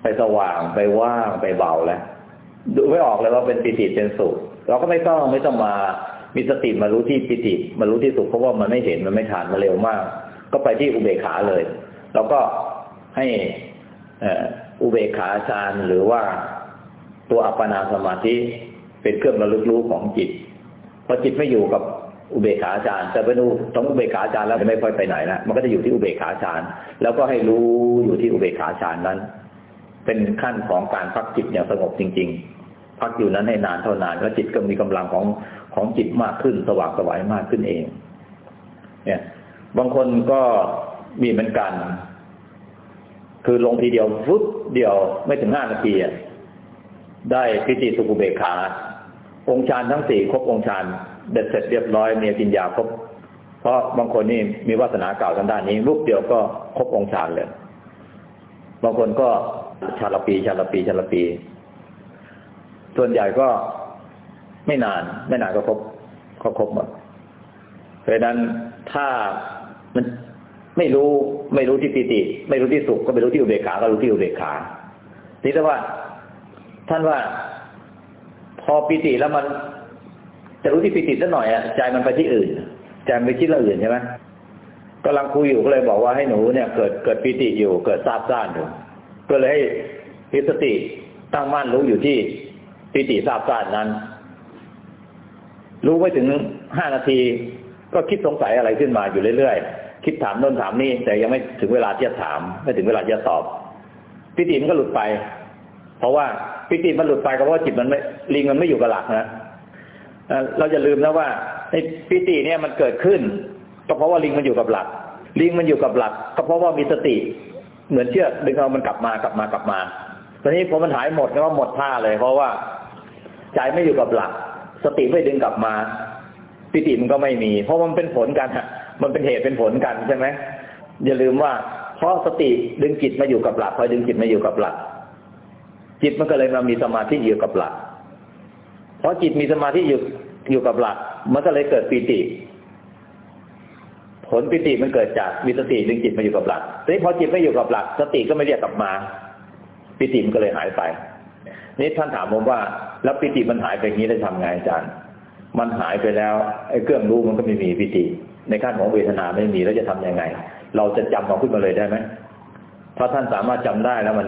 ไปสว่างไปว่างไปเบาแล้วดูไม่ออกเลยว่าเป็นปิติเป็นสุข เราก็ไม่ต้องไม่ต้องมามีสติมารู้ที่ปิติมารู้ที่สุขเพราะว่ามันไม่เห็นมันไม่ทานมาเร็วมาก ก็ไปที่อุเบกขาเลยเราก็ให้อุเบกขาฌานหรือว่าตัวอัปปนาสมาธิเป็นเครื่องระลึกรู้ของจิต พอจิตไม่อยู่กับอุเบกขาฌานแต่ไปดูต้องอุเบกขาฌานแล้วไม่ค่อยไปไหนนะมันก็จะอยู่ที่อุเบกขาฌานแล้วก็ให้รู้อยู่ที่อุเบกขาฌานนั้น เป็นขั้นของการพักจิตอย่างสงบจริง ๆ พักอยู่นั้นให้นานเท่านานแล้วจิตก็มีกำลังของของจิตมากขึ้นสว่างสวายมากขึ้นเอง เนี่ย บางคนก็มีเหมือนกัน คือลงทีเดียวฟุ๊บเดียวไม่ถึงห้านาทีได้พิจิสุกุเบกขา องค์ฌานทั้งสี่ครบองค์ฌานเด็ดเสร็จเรียบร้อยมีปัญญาครบ เพราะบางคนนี่มีวาสนาเก่าทางด้านนี้รูปเดียวก็ครบองค์ฌานเลย บางคนก็ชาลปีชาลปีชาลปี ส่วนใหญ่ก็ไม่นาน ไม่นานก็ครบก็ครบหมดเพราะนั้นถ้ามันไม่รู้ไม่รู้ที่ปิติ ไม่รู้ที่สุขก็ไม่รู้ที่อุเบกขาก็รู้ที่อุเบกขาทีนี้ว่า ท่านว่า พอปิติแล้วมัน จะรู้ที่ปิติสักหน่อยอะใจมันไปที่อื่นใจมันไปคิดเรื่องอื่นใช่ไหมกำลังคุยอยู่ก็เลยบอกว่าให้หนูเนี่ย เกิดเกิดปิติอยู่ เกิดทราบซ่านอยู่ก็เลยให้พิสติตั้งมั่นรู้อยู่ที่ปิติทราบซ่านนั้น รู้ไว้ถึงห้านาที ก็คิดสงสัยอะไรขึ้นมาอยู่เรื่อยๆคิดถามโน้นถามนี่แต่ยังไม่ถึงเวลาที่จะถาม ไม่ถึงเวลาที่จะตอบปิติมันก็หลุดไป เพราะว่าปิติมันหลุดไปก็เพราะว่าจิตมันไม่ ลิงมันไม่อยู่กับหลักนะเราจะลืมนะว่าในปิติเนี่ยมันเกิดขึ้น ก็เพราะว่าลิงมันอยู่กับหลัก ลิงมันอยู่กับหลัก ก็เพราะว่ามีสติ เหมือนเชือกดึงเอามันกลับมากลับมากลับมาตอนนี้พอมันหายหมดก็หมดท่าเลย เพราะว่าใจไม่อยู่กับหลัก สติไม่ดึงกลับมาปิติมันก็ไม่มี เพราะมันเป็นผลกันมันเป็นเหตุเป็นผลกันใช่ไหมอย่าลืมว่า เพราะสติดึงจิตมาอยู่กับหลักพอดึงจิตมาอยู่กับหลัก จิตมันก็เลยมามีสมาธิอยู่กับหลัก เพราะจิตมีสมาธิอยู่อยู่กับหลัก มันก็เลยเกิดปีติ ผลปิติมันเกิดจากมีสติดึงจิตมาอยู่กับหลักทีนี้พอจิตไม่อยู่กับหลัก สติก็ไม่เรียกกลับมาปิติมันก็เลยหายไป นี่ท่านถามผมว่า แล้วปิติมันหายไปงนี้ได้ทำไงอาจารย์ มันหายไปแล้วไอ้เครื่องรู้มันก็ไม่มีปิติ ในขั้นของเวทนาไม่มีแล้วจะทํำยังไง เราจะจำเอาขึ้นมาเลยได้ไหมถ้าท่านสามารถจำได้แล้วมัน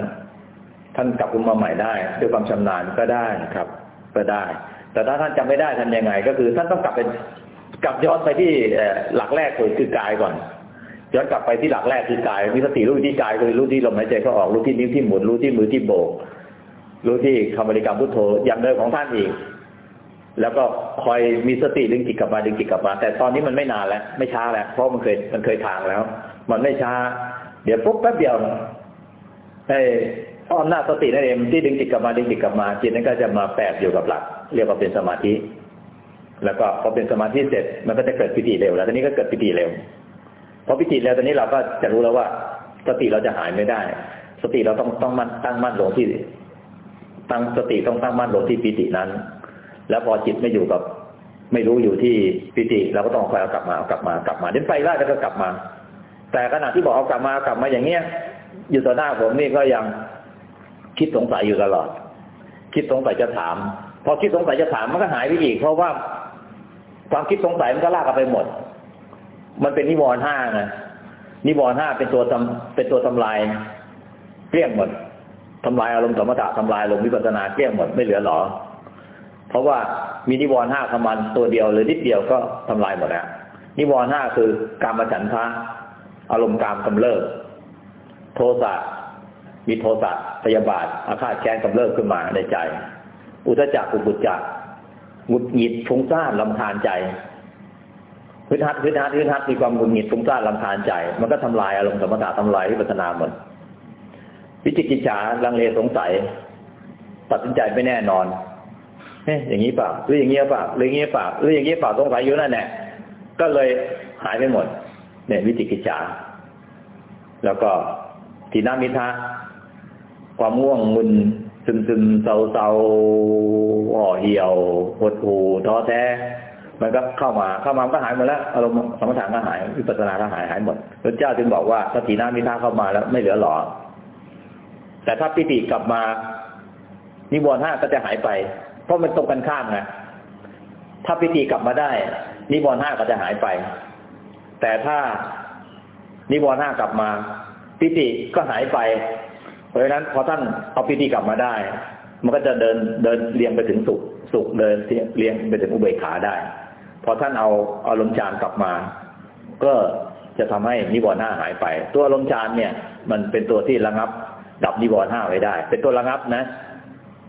ท่านกลับมาใหม่ได้ ด้วยความชำนาญก็ได้ครับ ก็ได้ แต่ถ้าท่านจำไม่ได้ทำยังไง ก็คือท่านต้องกลับไปกลับย้อนไปที่หลักแรกคือกายก่อน ย้อนกลับไปที่หลักแรกคือกาย มีสติรู้ที่กายคือรู้ที่ลมหายใจเขาออกรู้ที่นิ้วที่หมุนรู้ที่มือที่โบก รู้ที่คำบริกรรมพุทโธอย่างเดิมของท่านอีก แล้วก็คอยมีสติดึงจิตกลับมาดึงจิตกลับมา แต่ตอนนี้มันไม่นานแล้ว ไม่ช้าแล้วเพราะมันเคยมันเคยทางแล้ว มันไม่ช้า เดี๋ยวปุ๊บแป๊บเดียวไอ้ เพราะอำนาจสตินั่นเองที่ดึงจิตกลับมาดึงจิตกลับมาจิตนั้นก็จะมาแปบอยู่กับหลัก เรียกว่าเป็นสมาธิ แล้วก็พอเป็นสมาธิเสร็จมันก็จะเกิดปิติเร็ว แล้วตอนนี้ก็เกิดปิติเร็วพอปิติเร็วตอนนี้เราก็จะรู้แล้วว่า สติเราจะหายไม่ได้ สติเราต้องต้องมั่นตั้งมั่นลงที่ตั้งสติต้องตั้งมั่นลงที่ปิตินั้น แล้วพอจิตไม่อยู่กับ ไม่รู้อยู่ที่ปิติเราก็ต้องคอยเอากลับมาเอากลับมากลับมาเดินไปได้แล้วก็กลับมา แต่ขณะที่บอกเอากลับมากลับมาอย่างเงี้ยอยู่ต่อหน้าผมนี่ก็ยัง คิดสงสัยอยู่ตลอด คิดสงสัยจะถาม พอคิดสงสัยจะถามมันก็หายไปอีก เพราะว่าความคิดสงสัยมันก็ลากกันไปหมด มันเป็นนิวรณ์ห้าไงนิวรณ์ห้าเป็นตัวทำเป็นตัวทำลายเกลี้ยงหมดทำลายอารมณ์สมถะทำลายอารมณ์วิปัสสนาเกลี้ยงหมดไม่เหลือหรอ เพราะว่ามีนิวรณ์ห้าทำมันตัวเดียวหรือนิดเดียวก็ทำลายหมดแล้วนิวรณ์ห้าคือการมาฉันทะอารมณ์การกำเริบโทสะ มีโทสะพยาบาทอาฆาตแค้นกำเริบขึ้นมาในใจ อุทจักกุบุจักหงุดหงิดฟุ้งซ่านลำคาญใจฮึดฮัดฮึดฮัดฮึดฮัดมีความหงุดหงิดฟุ้งซ่านลำคาญใจ มันก็ทำลายอารมณ์สมถะทำลายวิปัสนาหมดวิจิกิจฉาลังเลสงสัย ตัดสินใจไม่แน่นอนเฮ้ยอย่างนี้เปล่าหรืออย่างนี้เปล่าหรืออย่างนี้เปล่าหรืออย่างนี้เปล่าสงสัยอยู่นั่นแหละก็เลยหายไปหมด เนี่ย วิจิกิจฉาแล้วก็ทีนามิทะ ความง่วงมึนซึมซึมเศร้าเศร้าห่อเหี่ยวหดหูท้อแท้ มันก็เข้ามาเข้ามาก็หายหมดแล้วอารมณ์สมถะก็หายวิปัสสนาก็หายหายหมดพระเจ้าจึงบอกว่าสตินามิทาเข้ามาแล้วไม่เหลือหรอแต่ถ้าปิติกลับมานิวรณ์ห้าก็จะหายไป เพราะมันตรงกันข้ามนะถ้าปิติกลับมาได้ นิวรณ์ห้าก็จะหายไป แต่ถ้านิวรณ์ห้ากลับมาปิติก็หายไป เพราะฉะนั้นพอท่านเอาปิติกลับมาได้ มันก็จะเดินเดินเรียงไปถึงสุขสุขเดินเรียงไปถึงอุเบกขาได้ พอท่านเอาอารมณ์ฌานกลับมา ก็จะทำให้นิวรณ์ห้าหายไป ตัวอารมณ์ฌานเนี่ย มันเป็นตัวที่ระงับ ดับนิวรณ์ห้าไว้ได้ เป็นตัวระงับนะ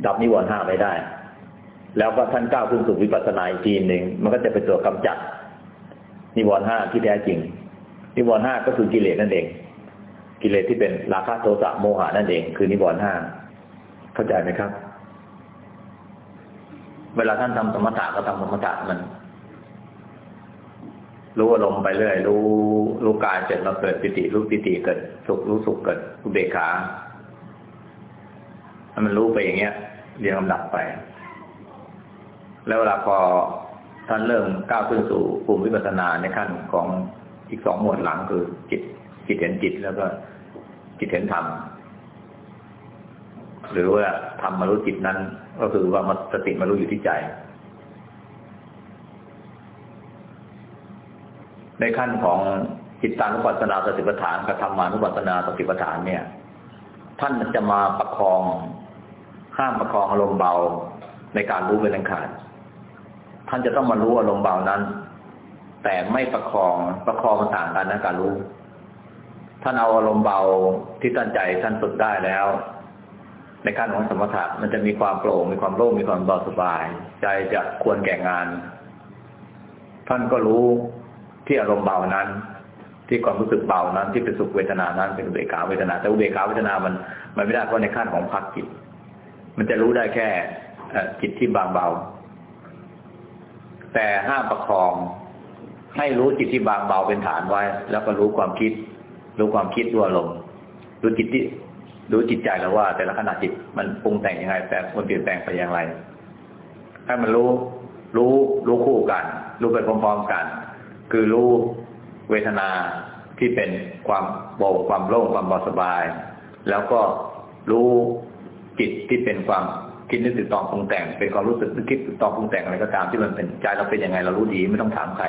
ดับนิวรณ์ห้าไว้ได้ แล้วก็ท่านก้าวขึ้นสู่วิปัสสนาอีกทีหนึ่งมันก็จะเป็นตัวกำจัดนิวรณ์ห้าที่แท้จริงนิวรณ์ห้าก็คือกิเลสนั่นเอง กิเลสที่เป็นราคะโทสะโมหะนั่นเอง คือนิวรณ์ห้าเข้าใจไหมครับ เวลาท่านทำสมถะก็ทำสมถะมัน รู้อารมณ์ไปเรื่อย รู้รู้กายเสร็จเราเกิดปิติรู้ปิติเกิด สุขรู้สุขเกิดอุเบกขาถ้ามันรู้ไปอย่างเงี้ยเรียงลำดับไป แล้วเวลาพอท่านเริ่มก้าวขึ้นสู่ภูมิวิปัสสนาในขั้นของอีกสองหมวดหลังคือจิต จิตเห็นจิตแล้วก็จิตเห็นธรรมหรือว่าธรรมมารู้จิตนั้น ก็คือว่ามันสติมารู้อยู่ที่ใจ ในขั้นของจิตตานุปัสสนาสติปัฏฐานกับธรรมานุปัสสนาสติปัฏฐานเนี่ย ท่านจะมาประคองห้ามประคองอารมณ์เบาในการรู้เป็นอันขาดท่านจะต้องมารู้อารมณ์เบานั้น แต่ไม่ประคองประคองมันต่างกันนะการรู้ ท่านเอาอารมณ์เบาที่ตั้งใจท่านฝึกได้แล้ว ในการของสมถะมันจะมีความโปร่งมีความโล่งมีความเบาสบาย ใจจะควรแก่งาน ท่านก็รู้ที่อารมณ์เบานั้น ที่ความรู้สึกเบานั้น ที่เป็นสุขเวทนานั้นเป็นอุเบกขาเวทนา แต่อุเบกขาเวทนามันมันไม่ได้เพราะในขั้นของพักจิต มันจะรู้ได้แค่จิตที่บางเบา แต่ห้ามประคองให้รู้จิตที่บางเบาเป็นฐานไว้ แล้วก็รู้ความคิด รู้ความคิดรู้อารมณ์รู้จิตที่รู้จิตใจแล้วว่า แต่ละขณะจิตมันปรุงแต่งยังไง แต่มันเปลี่ยนแปลงไปอย่างไรให้มันรู้ รู้รู้คู่กัน รู้ไปพร้อมๆกัน คือรู้เวทนาที่เป็นความโบกความโล่งความเบาสบาย แล้วก็รู้จิตที่เป็นความคิดนึกติดต่อปรุงแต่ง เป็นความรู้สึกนึกคิดติดต่อปรุงแต่งอะไรก็ตามที่มันเป็นใจเราเป็นยังไงเรารู้ดีไม่ต้องถามใคร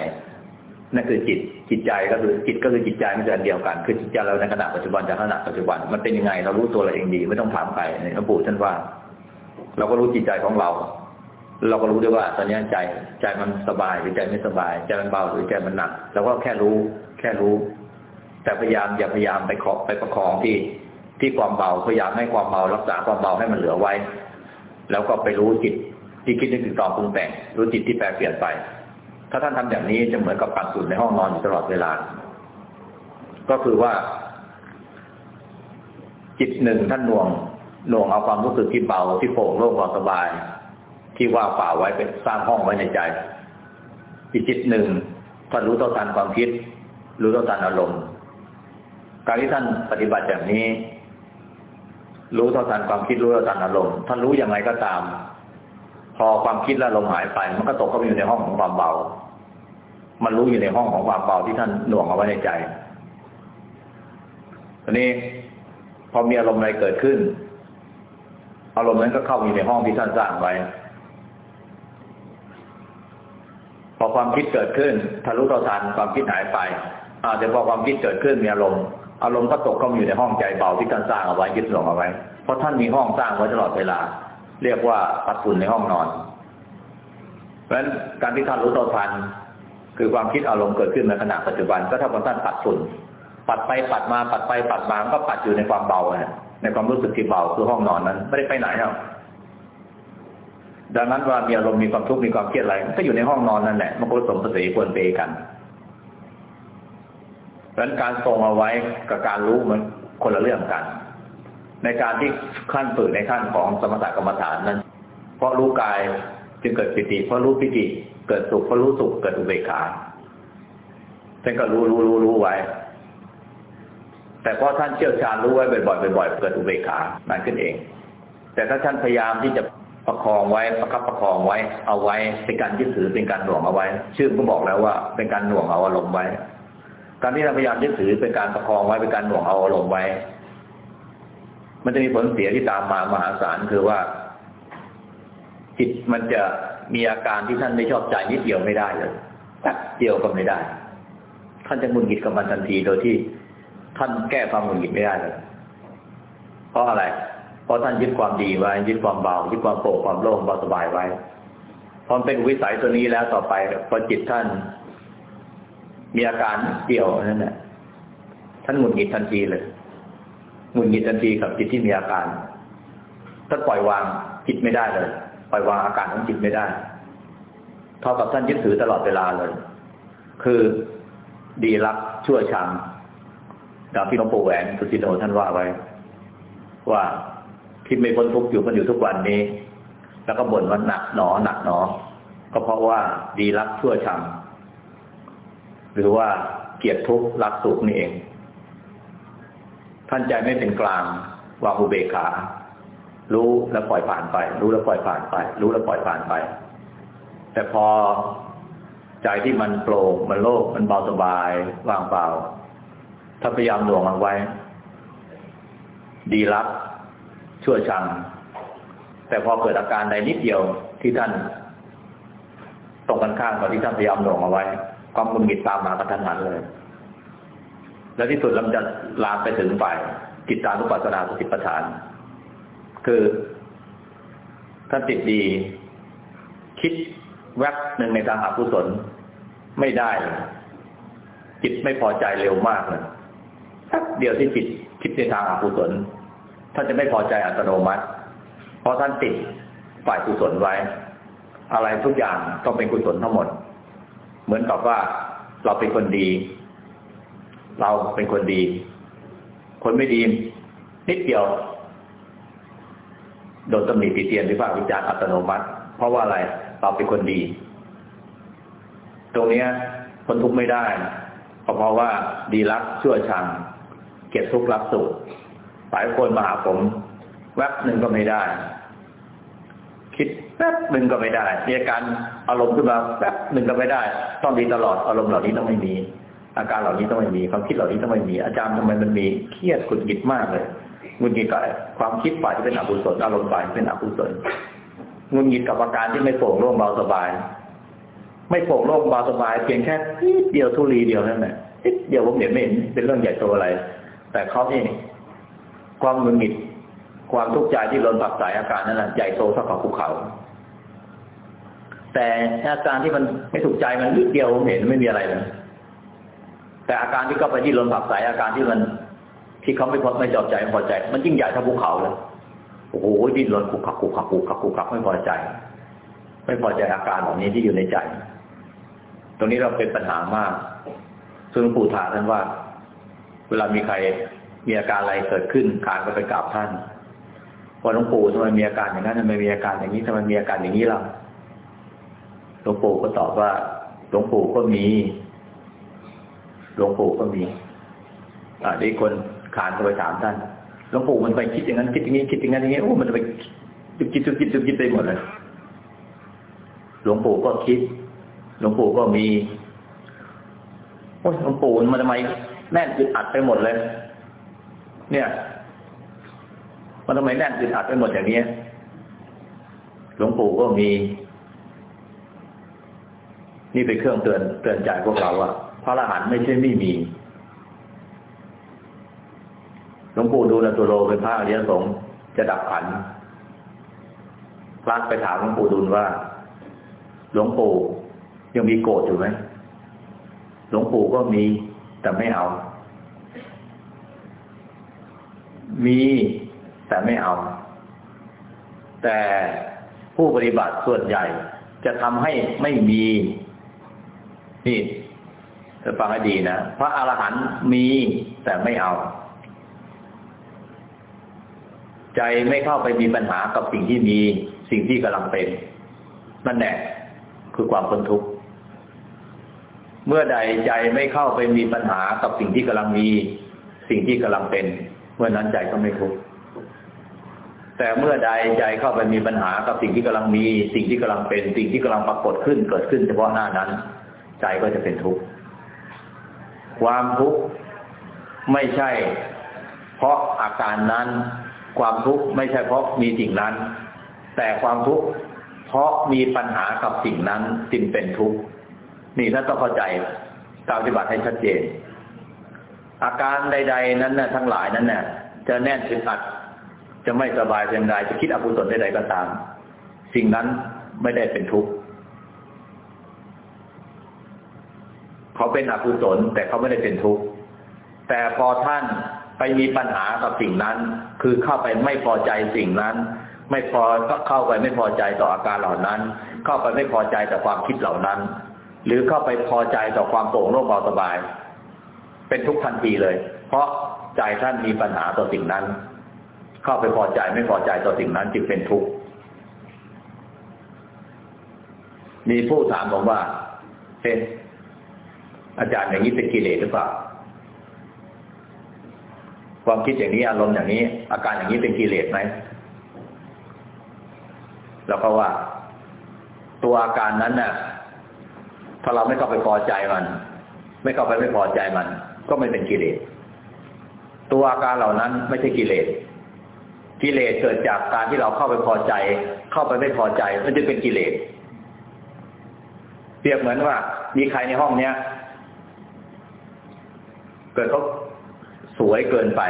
นั่นคือจิตจิตใจก็คือจิตก็คือจิตใจไม่ใช่เดียวกัน คือจิตใจเราในขณะปัจจุบันจากขณะปัจจุบันมันเป็นยังไง เรารู้ตัวเราเองดี ไม่ต้องถามใครในหลวงปู่ท่านว่า เราก็รู้จิตใจของเรา เราก็รู้ด้วยว่า ตอนนี้ใจใจมันสบายหรือใจไม่สบาย ใจมันเบาหรือใจมันหนักเราก็แค่รู้ แค่รู้ แต่พยายามอย่าพยายามไปขอไปประคองที่ที่ความเบาพยายามให้ความเบารักษาความเบาให้มันเหลือไว้ แล้วก็ไปรู้จิตที่คิดนึกถึงต่อปรุงแต่งรู้จิตที่แปรเปลี่ยนไป ถ้าท่านทำแบบนี้จะเหมือนกับปักสุดในห้องนอนอยู่ตลอดเวลา ก็คือว่า จิตหนึ่งท่านหน่วงหน่วงเอาความรู้สึกที่เบาที่โปร่งโล่งสบาย ที่ว่าป่าไว้เป็นสร้างห้องไว้ในใจอีกจิตหนึ่งท่านรู้ต่อทันความคิด รู้ต่อทันอารมณ์การที่ท่านปฏิบัติอย่างนี้ รู้ต่อทันความคิดรู้ต่อทันอารมณ์ท่านรู้อย่างไรก็ตาม พอความคิดและลมหายไป มันก็ตกเข้าไปอยู่ในห้องของความเบา มันรู้อยู่ในห้องของความเบาที่ท่านหน่วงเอาไว้ในใจทีนี้พอมีอารมณ์อะไรเกิดขึ้น อารมณ์นั้นก็เข้าอยู่ในห้องที่ท่านสร้างไว้ พอความคิดเกิดขึ้นทะลุต่อทันความคิดหายไปอาจจะพอความคิดเกิดขึ้นมีอารมณ์อารมณ์ก็ตกเข้าอยู่ในห้องใจเบาที่ท่านสร้างเอาไว้ยึดหลงเอาไว้เพราะท่านมีห้องสร้างไว้ตลอดเวลา เรียกว่าปัดฝุ่นในห้องนอน เพราะฉะนั้นการที่ท่านรู้ต่อทันคือความคิดอารมณ์เกิดขึ้นในขณะปัจจุบัน ก็เท่ากับท่านปัดฝุ่น ปัดไปปัดมาปัดไปปัดมาก็ปัดอยู่ในความเบาเนี่ยในความรู้สึกที่เบาคือห้องนอนนั้น ไม่ได้ไปไหนหรอกดังนั้นว่ามีอารมณ์มีความทุกข์มีความเครียดอะไรก็อยู่ในห้องนอนนั่นแหละมันก็สมสติควรเปกันดังนั้นการทรงเอาไว้กับการรู้มันคนละเรื่องกัน ในการที่ขั้นฝึกในขั้นของสมถกรรมฐานนั้น เพราะรู้กายจึงเกิดปิติ เพราะรู้ปิติ เกิดสุขเพราะรู้สุขเกิดอุเบกขาท่านก็รู้รู้รู้รู้ไว้ แต่พราะท่านเชี่ยวชาญรู้ไว้บ่อยๆบ่อยๆเกิดอุเบกขานั่นขึ้นเอง แต่ถ้าท่านพยายามที่จะประคองไว้ประคับประคองไว้ เอาไว้เป็นการยึดถือเป็นการหน่วงเอาไว้ ชื่อก็บอกแล้วว่า เป็นการหน่วงเอาอารมณ์ไว้ การที่เราพยายามยึดถือเป็นการประคองไว้เป็นการหน่วงเอาอารมณ์ไว้ มันจะมีผลเสียที่ตามมามหาศาลคือว่า จิตมันจะมีอาการที่ท่านไม่ชอบใจนิดเดียวไม่ได้เลยแป๊บเดียวก็ไม่ได้ ท่านจะหงุดหงิดกับมันทันทีโดยที่ท่านแก้ความหงุดหงิดไม่ได้เลยเพราะอะไร เพราะท่านยึดความดีไว้ยึดความเบายึดความโปร่งความโล่งเบาสบายไว้พอเป็นวิสัยตัวนี้แล้วต่อไปพอจิตท่าน มีอาการเดียวนั่นแหละท่านหงุดหงิดทันทีเลย หงุดหงิดทันทีกับจิตที่มีอาการท่านปล่อยวางจิตไม่ได้เลย ปล่อยวางอาการของจิตไม่ได้เท่ากับท่านยึดถือตลอดเวลาเลย คือดีรักชั่วชังดาวที่หลวงปู่แหวนสุจิโนท่านว่าไว้ ว่าที่ไม่พ้นทุกข์อยู่กันอยู่ทุกวันนี้ แล้วก็บ่นว่าหนักหนอหนักหนอ ก็เพราะว่าดีรักชั่วชังหรือว่าเกียดทุกข์รักสุขนี่เอง ท่านใจไม่เป็นกลางวางอุเบกขา รู้แล้วปล่อยผ่านไป รู้แล้วปล่อยผ่านไป รู้แล้วปล่อยผ่านไป แต่พอใจที่มันโปร่งมันโล่งมันเบาสบายว่างเปล่าถ้าพยายามหน่วงมันไว้ ดีรับชั่วชัง แต่พอเกิดอาการใดนิดเดียวที่ท่านตรงกันข้ามกับที่ท่านพยายามหน่วงเอาไว้ ความมุนหิดตามมากระทันหันเลย แล้วที่สุดเราจะลามไปถึงฝ่ายจิตตานุปัสสนาสติปัฏฐาน คือท่านติดดี คิดแวบหนึ่งในทางอกุศลไม่ได้ จิตไม่พอใจเร็วมากเลยแป๊บเดียวที่จิตคิดในทางอกุศลท่านจะไม่พอใจอัตโนมัติ เพราะท่านติดฝ่ายกุศลไว้ อะไรทุกอย่างต้องเป็นกุศลทั้งหมด เหมือนกับว่าเราเป็นคนดี เราเป็นคนดี คนไม่ดีนิดเดียว โดนตำหนิติเตียนวิพากษ์วิจารณ์อัตโนมัติ เพราะว่าอะไร เราเป็นคนดี ตรงนี้คนทุกข์ไม่ได้เพราะว่าดีรักชั่วชัง เก็บทุกข์รับสุขหลายคนมาหาผม แวบหนึ่งก็ไม่ได้ คิดแป๊บหนึ่งก็ไม่ได้มีอาการอารมณ์ขึ้นมาแป๊บหนึ่งก็ไม่ได้ ต้องดีตลอดอารมณ์เหล่านี้ต้องไม่มี อาการเหล่านี้ต้องไม่มีความคิดเหล่านี้ต้องไม่มีอาจารย์ทำไมมันมีเครียดขุดหงิดมากเลยงุนหงิดกับความคิดฝ่ายที่เป็นอกุศลอารมณ์ฝ่ายเป็นอกุศลงุนหงิดกับอาการที่ไม่โปร่งโล่งเบาสบาย ไม่โปร่งโล่งเบาสบาย เพียงแค่เดียวทุลีเดียวนั่นแหละเดียวผมเห็นไม่เห็นเป็นเรื่องใหญ่โตอะไร แต่เขานี่ความงุนหงิดความทุกข์ใจที่ล้นผักสายอาการนั่นแหละใหญ่โตเท่ากับภูเขา แต่อาการที่มันไม่ถูกใจมันนิดเดียวผมเห็นไม่มีอะไรเลย แต่อาการที่เข้าไปที่ล้นผักสายอาการที่มันที่เขาไม่พอไม่จอบใจไม่พอใจ มันยิ่งใหญ่เท่าภูเขาเลยโอ้โหดิ้นรนขุกขักขุกขักขุกขักขุกขักไม่พอใจ ไม่พอใจอาการเหล่านี้ที่อยู่ในใจ ตรงนี้เราเป็นปัญหามาก ซึ่งปู่ถามท่านว่า เวลามีใครมีอาการอะไรเกิดขึ้นการก็ไปกราบท่านว่าหลวงปู่ทำไมมีอาการอย่างนั้นทำไมมีอาการอย่างนี้ทำไมมีอาการอย่างนี้ล่ะหลวงปู่ก็ตอบว่าหลวงปู่ก็มี หลวงปู่ก็มีอ่าได้คนขานก็ไปถามท่านหลวงปู่มันไปคิดอย่างนั้นคิดอย่างนี้คิดอย่างนั้นอย่างนี้โอ้มันจะไปจุกจิตจุกจิตจุกจิตไปหมดเลยหลวงปู่ก็คิด หลวงปู่ก็มีโอ้ยหลวงปู่มันทำไมแน่นอึดอัดไปหมดเลย เนี่ย มันทำไมแน่นอึดอัดไปหมดอย่างนี้หลวงปู่ก็มี นี่เป็นเครื่องเตือนเตือนใจพวกเราว่า พระอรหันต์ไม่ใช่ไม่มีหลวงปู่ดูลตัวโลเป็นพระอริยสงฆ์จะดับขันพระไปถามหลวงปู่ดูลว่า หลวงปู่ยังมีโกรธอยู่ไหมหลวงปู่ก็มีแต่ไม่เอา มีแต่ไม่เอา แต่ผู้ปฏิบัติส่วนใหญ่จะทำให้ไม่มี นี่ จะฟังให้ดีนะพระอรหันต์มีแต่ไม่เอา ใจไม่เข้าไปมีปัญหากับสิ่งที่มีสิ่งที่กำลังเป็น นั่นแหละคือความพ้นทุกข์เมื่อใดใจไม่เข้าไปมีปัญหากับสิ่งที่กำลังมีสิ่งที่กำลังเป็น เมื่อนั้นใจก็ไม่ทุกข์แต่เมื่อใดใจเข้าไปมีปัญหากับสิ่งที่กำลังมี สิ่งที่กำลังเป็น สิ่งที่กำลังปรากฏขึ้นเกิดขึ้นเฉพาะหน้านั้น ใจก็จะเป็นทุกข์ ความทุกข์ไม่ใช่ เพราะอาการนั้น ความทุกข์ไม่ใช่เพราะมีสิ่งนั้น แต่ความทุกข์เพราะมีปัญหากับสิ่งนั้นจึงเป็นทุกข์นี่ท่านต้องเข้าใจการปฏิบัติให้ชัดเจน อาการใด ๆ นั้นนะทั้งหลายนั้นเนี่ยจะแน่นอึดอัดจะไม่สบายเพียงใดจะคิดอกุศลใดๆก็ตาม สิ่งนั้นไม่ได้เป็นทุกข์ เขาเป็นอกุศลแต่เขาไม่ได้เป็นทุกข์แต่พอท่านไปมีปัญหากับสิ่งนั้น คือเข้าไปไม่พอใจสิ่งนั้น ไม่พอก็เข้าไปไม่พอใจต่ออาการเหล่านั้น เข้าไปไม่พอใจต่อความคิดเหล่านั้น หรือเข้าไปพอใจต่อความโปร่งโล่งเบาสบาย เป็นทุกทันทีเลย เพราะใจท่านมีปัญหาต่อสิ่งนั้น เข้าไปพอใจไม่พอใจต่อสิ่งนั้นจึงเป็นทุกข์มีผู้ถามผมว่าเอ๊ะ อาจารย์อย่างนี้เป็นกิเลสหรือเปล่า ความคิดอย่างนี้อารมณ์อย่างนี้ อาการอย่างนี้เป็นกิเลสไหมแล้วก็ว่า ตัวอาการนั้นน่ะ ถ้าเราไม่เข้าไปพอใจมัน ไม่เข้าไปไม่พอใจมัน ก็ไม่เป็นกิเลส ตัวอาการเหล่านั้นไม่ใช่กิเลสกิเลสเกิดจากการที่เราเข้าไปพอใจ เข้าไปไม่พอใจมันจะเป็นกิเลสเปรียบเหมือนว่า มีใครในห้องเนี้ย เกิดเขาสวยเกินไป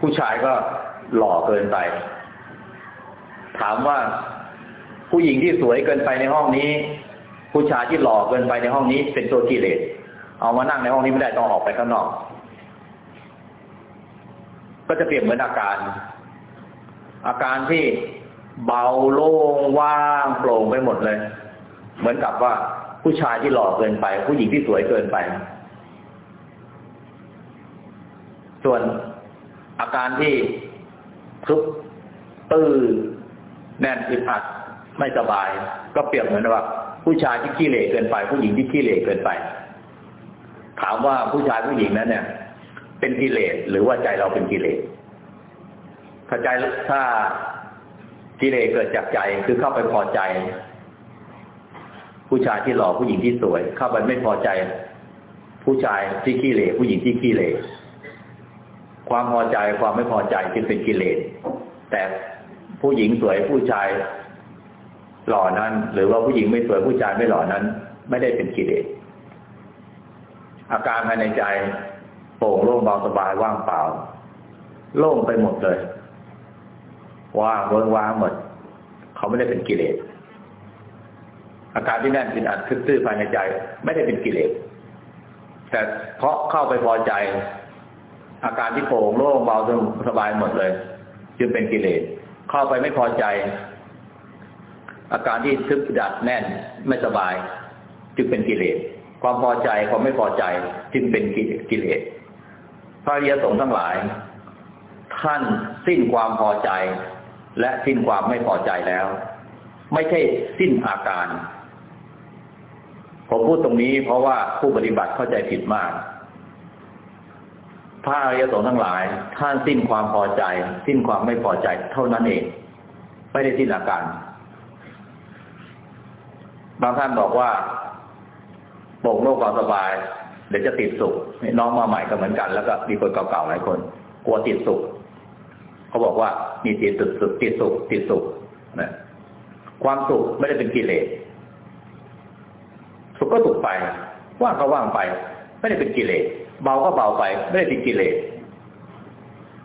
ผู้ชายก็หล่อเกินไป ถามว่าผู้หญิงที่สวยเกินไปในห้องนี้ ผู้ชายที่หล่อเกินไปในห้องนี้ เป็นตัวกิเลสเอามานั่งในห้องนี้ไม่ได้ต้องออกไปข้างนอก ก็จะเปรียบเหมือนอาการ อาการที่เบาโล่งว่างโปร่งไปหมดเลย เหมือนกับว่าผู้ชายที่หล่อเกินไป ผู้หญิงที่สวยเกินไป ส่วนอาการที่ทุกตื้อแน่นอึดอัดไม่สบาย ก็เปรียบเหมือนว่า ผู้ชายที่ขี้เหร่เกินไป ผู้หญิงที่ขี้เหร่เกินไป ถามว่าผู้ชายผู้หญิงนั้นเนี่ย เป็นกิเลสหรือว่าใจเราเป็นกิเลสถ้าใจถ้ากิเลสเกิดจากใจคือเข้าไปพอใจ ผู้ชายที่หล่อผู้หญิงที่สวย เข้าไปไม่พอใจ ผู้ชายที่ขี้เหร่ผู้หญิงที่ขี้เหร่ ความพอใจความไม่พอใจจึงเป็นกิเลส แต่ผู้หญิงสวยผู้ชายหล่อนั้น หรือว่าผู้หญิงไม่สวยผู้ชายไม่หล่อนั้น ไม่ได้เป็นกิเลส อาการภายในใจโปร่งโล่งเบาสบายว่างเปล่า โล่งไปหมดเลย ว่างเวิงว่างหมด เขาไม่ได้เป็นกิเลส อาการที่แน่นเป็นอัดทึบตื้อภายในใจ ไม่ได้เป็นกิเลส แต่เพราะเข้าไปพอใจ อาการที่โปร่งโล่งเบาสบายหมดเลย จึงเป็นกิเลส เข้าไปไม่พอใจ อาการที่ทึบดัดแน่นไม่สบาย จึงเป็นกิเลส ความพอใจความไม่พอใจ จึงเป็นกิเลสพระริยสงฆ์ทั้งหลาย ท่านสิ้นความพอใจ และสิ้นความไม่พอใจแล้ว ไม่ใช่สิ้นอาการผมพูดตรงนี้เพราะว่าผู้ปฏิบัติเข้าใจผิดมาก พระอริยสงฆ์ทั้งหลาย ท่านสิ้นความพอใจ สิ้นความไม่พอใจ เท่านั้นเอง ไม่ได้สิ้นอาการ บางท่านบอกว่าปร่งโลกความสบาย เดี๋ยวจะติดสุขน้องมาใหม่ก็เหมือนกัน แล้วก็มีคนเก่าๆหลายคน กลัวติดสุขเขาบอกว่ามีติดสุขติดสุขติดสุขนะความสุขไม่ได้เป็นกิเลสสุขก็สุขไป ว่างก็ว่างไป ไม่ได้เป็นกิเลส เบาก็เบาไป ไม่ได้เป็นกิเลส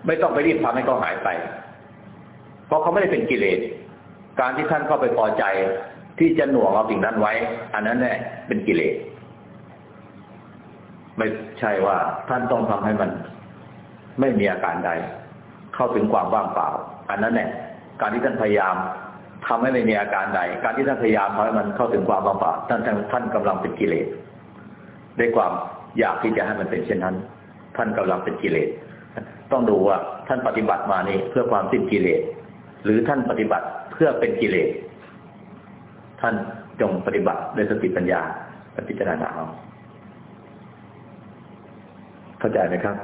ไม่ต้องไปรีบทำให้เขาหายไป เพราะเขาไม่ได้เป็นกิเลส การที่ท่านเข้าไปพอใจ ที่จะหน่วงเอาสิ่งนั้นไว้ อันนั้นแน่เป็นกิเลส ไม่ใช่ว่า ท่านต้องทำให้มัน ไม่มีอาการใด เข้าถึงความว่างเปล่า อันนั้นแน่การที่ท่านพยายามทำให้ไม่มีอาการใด การที่ท่านพยายามทำให้มันเข้าถึงความว่างเปล่าท่านท่านกำลังเป็นกิเลสด้วยความ อยากที่จะให้มันเป็นเช่นนั้น ท่านกำลังเป็นกิเลส ต้องดูว่าท่านปฏิบัติมานี่เพื่อความสิ้นกิเลส หรือท่านปฏิบัติเพื่อเป็นกิเลส ท่านจงปฏิบัติด้วยสติปัญญาพิจารณาเอาเข้าใจไหมครับ